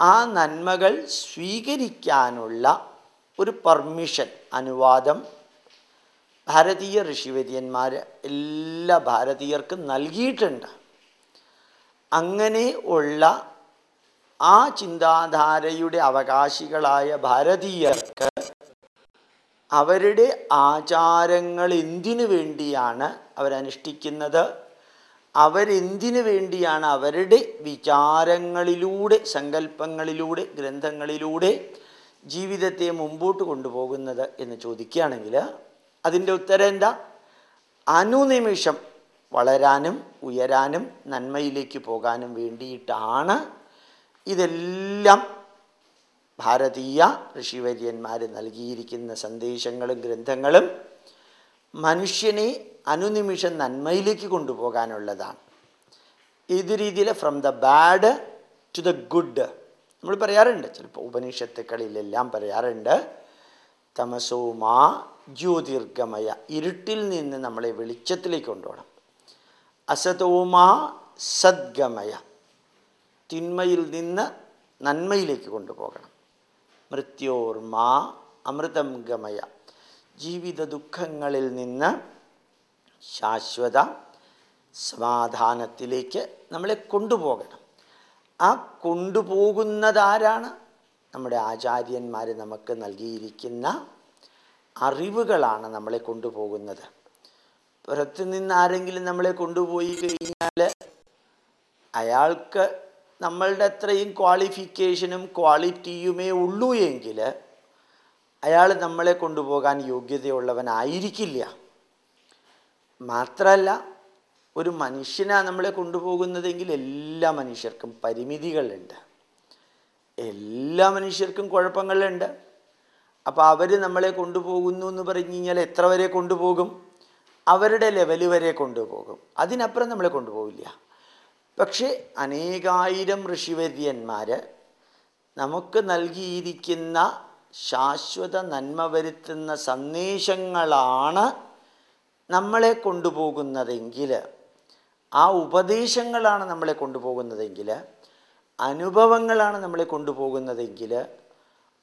ആ നന്മകൾ സ്വീകരിക്കാനുള്ള ഒരു പെർമിഷൻ അനുവാദം ഭാരതീയ ഋഷിവര്യന്മാർ എല്ലാ ഭാരതീയർക്കും നൽകിയിട്ടുണ്ട്. അങ്ങനെ ഉള്ള ആ ചിന്താധാരയുടെ അവകാശികളായ ഭാരതീയർക്ക് അവരുടെ ആചാരങ്ങൾ എന്തിനു വേണ്ടിയാണ് അവരനുഷ്ഠിക്കുന്നത്? അവരെന്തിനു വേണ്ടിയാണ് അവരുടെ വിചാരങ്ങളിലൂടെ സങ്കല്പങ്ങളിലൂടെ ഗ്രന്ഥങ്ങളിലൂടെ ജീവിതത്തെ മുമ്പോട്ട് കൊണ്ടുപോകുന്നത് എന്ന് ചോദിക്കുകയാണെങ്കിൽ അതിന്റെ ഉത്തരം എന്താ? അനുനിമിഷം വളരാനും ഉയരാനും നന്മയിലേക്ക് പോകാനും വേണ്ടിയിട്ടാണ് ഇതെല്ലാം ഭാരതീയ ഋഷിവര്യന്മാർ നൽകിയിരിക്കുന്ന സന്ദേശങ്ങളും ഗ്രന്ഥങ്ങളും മനുഷ്യനെ അനുനിമിഷം നന്മയിലേക്ക് കൊണ്ടുപോകാനുള്ളതാണ്. ഏത് രീതിയിൽ from the bad to the good നമ്മൾ പറയാറുണ്ട് ചിലപ്പോൾ ഉപനിഷത്തുക്കളിലെല്ലാം പറയാറുണ്ട് തമസോമാ ജ്യോതിർഗമയ ഇരുട്ടിൽ നിന്ന് നമ്മളെ വെളിച്ചത്തിലേക്ക് കൊണ്ടുപോകണം. അസതോമാ സദ്ഗമയ. തിന്മയിൽ നിന്ന് നന്മയിലേക്ക് കൊണ്ടുപോകണം. മൃത്യോർമാ അമൃതം ഗമയ. ജീവിത ദുഃഖങ്ങളിൽ നിന്ന് ശാശ്വത സമാധാനത്തിലേക്ക് നമ്മളെ കൊണ്ടുപോകണം. ആ കൊണ്ടുപോകുന്നതാരാണ്? നമ്മുടെ ആചാര്യന്മാർ നമുക്ക് നൽകിയിരിക്കുന്ന അറിവുകളാണ് നമ്മളെ കൊണ്ടുപോകുന്നത്. പുറത്തു നിന്ന് ആരെങ്കിലും നമ്മളെ കൊണ്ടുപോയി കഴിഞ്ഞാൽ അയാൾക്ക് നമ്മളുടെ അത്രയും ക്വാളിഫിക്കേഷനും ക്വാളിറ്റിയുമേ ഉള്ളൂ എങ്കിൽ അയാൾ നമ്മളെ കൊണ്ടുപോകാൻ യോഗ്യതയുള്ളവനായിരിക്കില്ല. മാത്രമല്ല ഒരു മനുഷ്യനാണ് നമ്മളെ കൊണ്ടുപോകുന്നതെങ്കിൽ എല്ലാ മനുഷ്യർക്കും പരിമിതികളുണ്ട്. എല്ലാ മനുഷ്യർക്കും കുഴപ്പങ്ങളുണ്ട്. അപ്പോൾ അവർ നമ്മളെ കൊണ്ടുപോകുന്നു എന്ന് പറഞ്ഞു കഴിഞ്ഞാൽ എത്ര വരെ കൊണ്ടുപോകും? അവരുടെ ലെവൽ വരെ കൊണ്ടുപോകും. അതിനപ്പുറം നമ്മളെ കൊണ്ടുപോകില്ല പക്ഷേ അനേകായിരം ഋഷിവര്യന്മാർ നമുക്ക് നൽകിയിരിക്കുന്ന ശാശ്വത നന്മ വരുത്തുന്ന സന്ദേശങ്ങളാണ് നമ്മളെ കൊണ്ടുപോകുന്നതെങ്കിൽ ആ ഉപദേശങ്ങളാണ് നമ്മളെ കൊണ്ടുപോകുന്നതെങ്കിൽ അനുഭവങ്ങളാണ് നമ്മളെ കൊണ്ടുപോകുന്നതെങ്കിൽ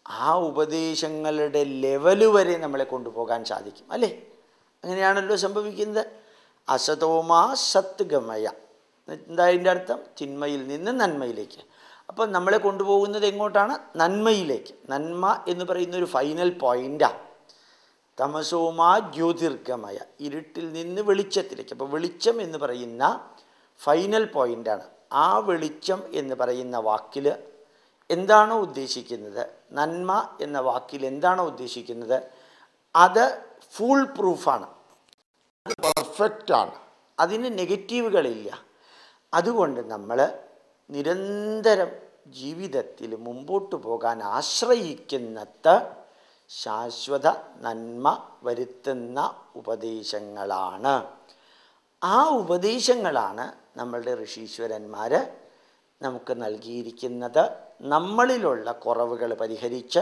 ആ ഉപദേശങ്ങളുടെ ലെവൽ വരെ നമ്മളെ കൊണ്ടുപോകാൻ സാധിക്കും അല്ലേ? അങ്ങനെയാണല്ലോ സംഭവിക്കുന്നത്. അസതോമാ സത്ത് ഗമയ എന്താ അതിന്റെ അർത്ഥം? ചിന്മയിൽ നിന്ന് നന്മയിലേക്ക്. അപ്പോൾ നമ്മളെ കൊണ്ടുപോകുന്നത് എങ്ങോട്ടാണ്? നന്മയിലേക്ക്. നന്മ എന്ന് പറയുന്ന ഒരു ഫൈനൽ പോയിന്റാണ് തമസോമാ ജ്യോതിർഗമയ. ഇരുട്ടിൽ നിന്ന് വെളിച്ചത്തിലേക്ക്. അപ്പോൾ വെളിച്ചം എന്ന് പറയുന്ന ഫൈനൽ പോയിന്റാണ് ആ വെളിച്ചം എന്ന് പറയുന്ന വാക്കിൽ എന്താണോ ഉദ്ദേശിക്കുന്നത്? നന്മ എന്ന വാക്കിൽ എന്താണോ ഉദ്ദേശിക്കുന്നത്? അത് ഫുൾ പ്രൂഫാണ് പെർഫെക്റ്റ് ആണ്. അതിന് നെഗറ്റീവുകളില്ല അതുകൊണ്ട് നമ്മൾ നിരന്തരം ജീവിതത്തിൽ മുമ്പോട്ട് പോകാൻ ആശ്രയിക്കുന്നത് ശാശ്വത നന്മ വരുത്തുന്ന ഉപദേശങ്ങളാണ്. ആ ഉപദേശങ്ങളാണ് നമ്മളുടെ ഋഷീശ്വരന്മാർ നമുക്ക് നൽകിയിരിക്കുന്നത്. നമ്മളിലുള്ള കുറവുകൾ പരിഹരിച്ച്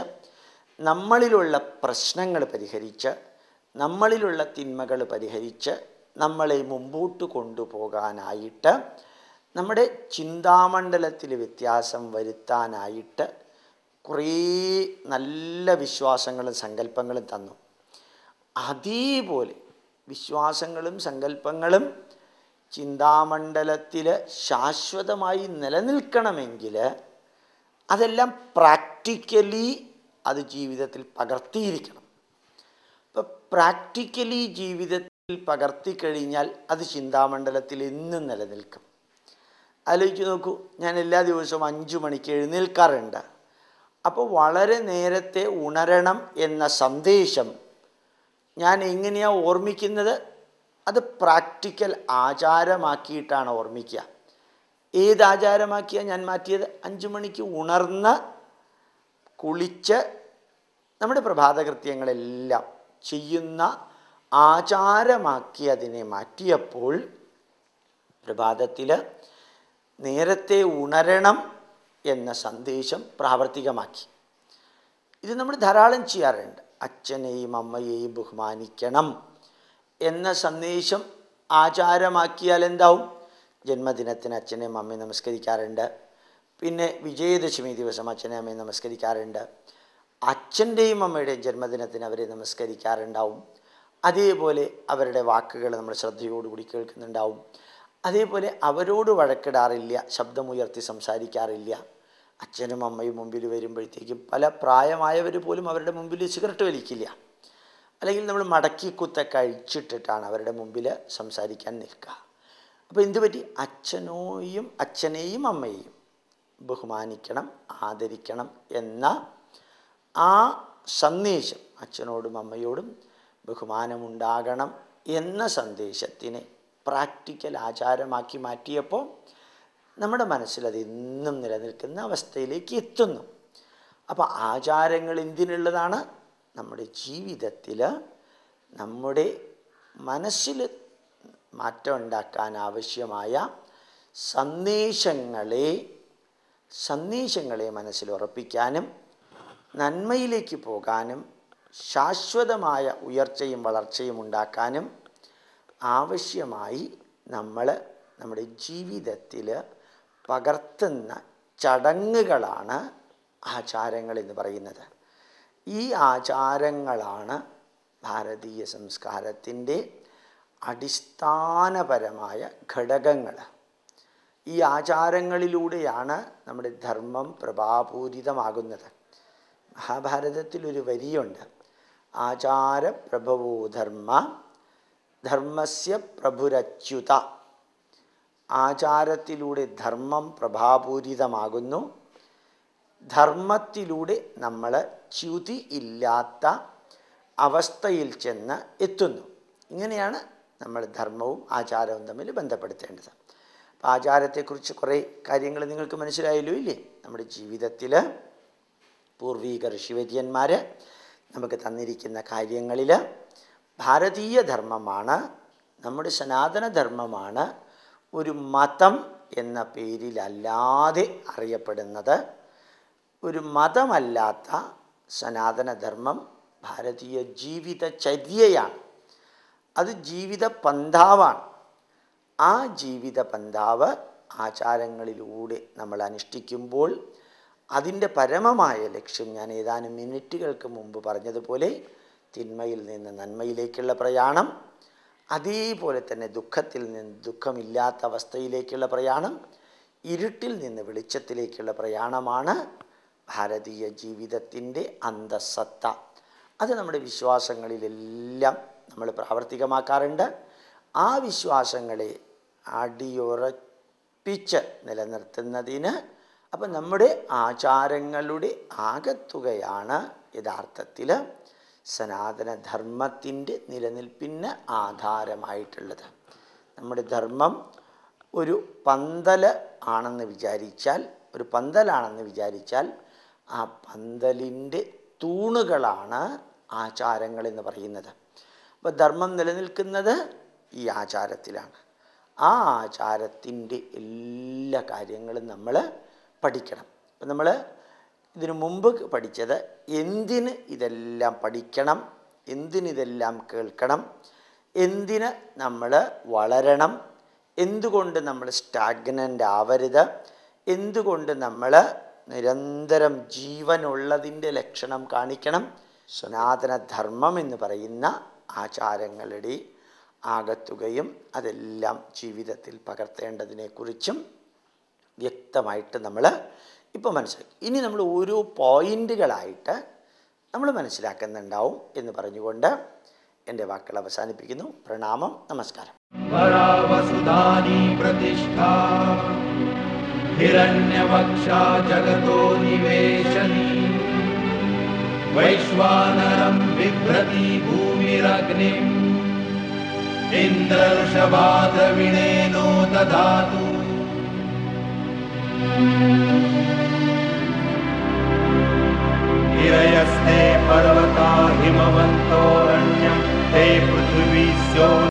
നമ്മളിലുള്ള പ്രശ്നങ്ങൾ പരിഹരിച്ച് നമ്മളിലുള്ള തിന്മകൾ പരിഹരിച്ച് നമ്മളെ മുമ്പോട്ട് കൊണ്ടുപോകാനായിട്ട് നമ്മുടെ ചിന്താമണ്ഡലത്തിൽ വ്യത്യാസം വരുത്താനായിട്ട് കുറേ നല്ല വിശ്വാസങ്ങളും സങ്കല്പങ്ങളും തന്നു. അതേപോലെ വിശ്വാസങ്ങളും സങ്കല്പങ്ങളും ചിന്താമണ്ഡലത്തിൽ ശാശ്വതമായി നിലനിൽക്കണമെങ്കിൽ അതെല്ലാം പ്രാക്ടിക്കലി അത് ജീവിതത്തിൽ പകർത്തിയിരിക്കണം. ഇപ്പം പ്രാക്ടിക്കലി ജീവിതത്തിൽ പകർത്തി കഴിഞ്ഞാൽ അത് ചിന്താമണ്ഡലത്തിൽ എന്നും നിലനിൽക്കും. ആലോചിച്ച് നോക്കൂ. ഞാൻ എല്ലാ ദിവസവും അഞ്ച് മണിക്ക് എഴുന്നേൽക്കാറുണ്ട്. അപ്പോൾ വളരെ നേരത്തെ ഉണരണം എന്ന സന്ദേശം ഞാൻ എങ്ങനെയാണ് ഓർമ്മിക്കുന്നത്? അത് പ്രാക്ടിക്കൽ ആചാരമാക്കിയിട്ടാണ് ഓർമ്മിക്കുക. ഏത് ആചാരമാക്കിയാണ് ഞാൻ മാറ്റിയത്? അഞ്ച് മണിക്ക് ഉണർന്ന് കുളിച്ച് നമ്മുടെ പ്രഭാതകൃത്യങ്ങളെല്ലാം ചെയ്യുന്ന ആചാരമാക്കി അതിനെ മാറ്റിയപ്പോൾ പ്രഭാതത്തിൽ നേരത്തെ ഉണരണം എന്ന സന്ദേശം പ്രാവർത്തികമാക്കി. ഇത് നമ്മൾ ധാരാളം ചെയ്യാറുണ്ട്. അച്ഛനെയും അമ്മയെയും ബഹുമാനിക്കണം എന്ന സന്ദേശം ആചാരമാക്കിയാൽ എന്താവും? ജന്മദിനത്തിന് അച്ഛനെയും അമ്മയും നമസ്കരിക്കാറുണ്ട്. പിന്നെ വിജയദശമി ദിവസം അച്ഛനെയും അമ്മയും നമസ്കരിക്കാറുണ്ട്. അച്ഛന്റെയും അമ്മയുടെയും ജന്മദിനത്തിന് അവരെ നമസ്കരിക്കാറുണ്ടാവും. അതേപോലെ അവരുടെ വാക്കുകൾ നമ്മൾ ശ്രദ്ധയോടുകൂടി കേൾക്കുന്നുണ്ടാവും. അതേപോലെ അവരോട് വഴക്കിടാറില്ല ശബ്ദമുയർത്തി സംസാരിക്കാറില്ല. അച്ഛനും അമ്മയും മുമ്പിൽ വരുമ്പോഴത്തേക്കും പല പ്രായമായവർ പോലും അവരുടെ മുമ്പിൽ സിഗരറ്റ് വലിക്കില്ല. അല്ലെങ്കിൽ നമ്മൾ മടക്കി കുത്ത കഴിച്ചിട്ടിട്ടാണ് അവരുടെ മുമ്പിൽ സംസാരിക്കാൻ നിൽക്കുക അപ്പോൾ എന്തു പറ്റി? അച്ഛനോയും അച്ഛനെയും അമ്മയെയും ബഹുമാനിക്കണം ആദരിക്കണം എന്ന ആ സന്ദേശം അച്ഛനോടും അമ്മയോടും ബഹുമാനമുണ്ടാകണം എന്ന സന്ദേശത്തിനെ പ്രാക്ടിക്കൽ ആചാരമാക്കി മാറ്റിയപ്പോൾ നമ്മുടെ മനസ്സിൽ അത് എന്നും നിലനിൽക്കുന്ന അവസ്ഥയിലേക്ക് എത്തുന്നു. അപ്പോൾ ആചാരങ്ങൾ എന്തിനുള്ളതാണ്? നമ്മുടെ ജീവിതത്തിൽ നമ്മുടെ മനസ്സിൽ മാറ്റം ഉണ്ടാക്കാൻ ആവശ്യമായ സന്ദേശങ്ങളെ സന്ദേശങ്ങളെ മനസ്സിൽ ഉറപ്പിക്കാനും നന്മയിലേക്ക് പോകാനും ശാശ്വതമായ ഉയർച്ചയും വളർച്ചയും ഉണ്ടാക്കാനും ആവശ്യമായി നമ്മൾ നമ്മുടെ ജീവിതത്തിൽ പകർത്തുന്ന ചടങ്ങുകളാണ് ആചാരങ്ങൾ എന്ന് പറയുന്നത്. ഈ ആചാരങ്ങളാണ് ഭാരതീയ സംസ്കാരത്തിന്റെ അടിസ്ഥാനപരമായ ഘടകങ്ങൾ ഈ ആചാരങ്ങളിലൂടെയാണ് നമ്മുടെ ധർമ്മം പ്രഭാപൂരിതമാകുന്നത് മഹാഭാരതത്തിലൊരു വരിയുണ്ട്. ആചാര പ്രഭവോ ധർമ്മ ധർമ്മസ്യ പ്രഭുരച്യുത. ആചാരത്തിലൂടെ ധർമ്മം പ്രഭാപൂരിതമാകുന്നു. ധർമ്മത്തിലൂടെ നമ്മൾ ച്യുതി ഇല്ലാത്ത അവസ്ഥയിൽ ചെന്ന് എത്തുന്നു. ഇങ്ങനെയാണ് നമ്മൾ ധർമ്മവും ആചാരവും തമ്മിൽ ബന്ധപ്പെടുത്തേണ്ടത്. അപ്പോൾ ആചാരത്തെക്കുറിച്ച് കുറേ കാര്യങ്ങൾ നിങ്ങൾക്ക് മനസ്സിലായല്ലോ ഇല്ലേ? നമ്മുടെ ജീവിതത്തിൽ പൂർവീക ഋഷിവര്യന്മാർ നമുക്ക് തന്നിരിക്കുന്ന കാര്യങ്ങളിൽ ഭാരതീയ ധർമ്മമാണ് നമ്മുടെ സനാതനധർമ്മമാണ് ഒരു മതം എന്ന പേരിലല്ലാതെ അറിയപ്പെടുന്നത്. ഒരു മതമല്ലാത്ത സനാതനധർമ്മം ഭാരതീയ ജീവിതചര്യയാണ് അത് ജീവിത പന്ഥാവാണ് ആ ജീവിത പന്ഥാവ് ആചാരങ്ങളിലൂടെ നമ്മൾ അനുഷ്ഠിക്കുമ്പോൾ അതിന്റെ പരമമായ ലക്ഷ്യം ഞാൻ ഏതാനും മിനിറ്റുകൾക്ക് മുമ്പ് പറഞ്ഞതുപോലെ തിന്മയിൽ നിന്ന് നന്മയിലേക്കുള്ള പ്രയാണം അതേപോലെ തന്നെ ദുഃഖത്തിൽ നിന്ന് ദുഃഖമില്ലാത്ത അവസ്ഥയിലേക്കുള്ള പ്രയാണം ഇരുട്ടിൽ നിന്ന് വെളിച്ചത്തിലേക്കുള്ള പ്രയാണമാണ് ഭാരതീയ ജീവിതത്തിന്റെ അന്തസത്ത. അത് നമ്മുടെ വിശ്വാസങ്ങളിലെല്ലാം നമ്മൾ പ്രാവർത്തികമാക്കാറുണ്ട്. ആ വിശ്വാസങ്ങളെ അടിയുറപ്പിച്ച് നിലനിർത്തുന്നതിന് അപ്പം നമ്മുടെ ആചാരങ്ങളുടെ ആകത്തുകയാണ് യഥാർത്ഥത്തിൽ സനാതനധർമ്മത്തിന്റെ നിലനിൽപ്പിന് ആധാരമായിട്ടുള്ളത്. നമ്മുടെ ധർമ്മം ഒരു പന്തൽ ആണെന്ന് വിചാരിച്ചാൽ ഒരു പന്തലാണെന്ന് വിചാരിച്ചാൽ ആ പന്തലിന്റെ തൂണുകളാണ് ആചാരങ്ങൾ എന്ന് പറയുന്നത്. അപ്പോൾ ധർമ്മം നിലനിൽക്കുന്നത് ഈ ആചാരത്തിലാണ്. ആ ആചാരത്തിന്റെ എല്ലാ കാര്യങ്ങളും നമ്മൾ പഠിക്കണം. അപ്പം നമ്മൾ ഇതിനു മുമ്പ് പഠിച്ചത് എന്തിന് ഇതെല്ലാം പഠിക്കണം എന്തിനിതെല്ലാം കേൾക്കണം എന്തിന് നമ്മൾ വളരണം എന്തുകൊണ്ട് നമ്മൾ സ്റ്റാഗ്നന്റ് ആവരുത് എന്തുകൊണ്ട് നമ്മൾ നിരന്തരം ജീവനുള്ളതിന്റെ ലക്ഷണം കാണിക്കണം സനാതനധർമ്മം എന്ന് പറയുന്ന ആചാരങ്ങളുടെ ആകത്തുകയും അതെല്ലാം ജീവിതത്തിൽ പകർത്തേണ്ടതിനെക്കുറിച്ചും വ്യക്തമായിട്ട് നമ്മൾ ഇപ്പോൾ മനസ്സിലാക്കി ഇനി നമ്മൾ ഓരോ പോയിന്റുകളായിട്ട് നമ്മൾ മനസ്സിലാക്കുന്നുണ്ടാവും എന്ന് പറഞ്ഞുകൊണ്ട് എൻ്റെ വാക്കുകൾ അവസാനിപ്പിക്കുന്നു പ്രണാമം നമസ്കാരം परावसुधानी प्रतिष्ठा हिरण्यवक्षा जगतो निवेशनी वैश्वानरं बिभ्रति भूमिरग्निम् इन्द्रवृषभाद्रविणेनो दधातु हिरयस्ते पर्वता हिमवन्तोरण्यं ते पृथिवी स्यो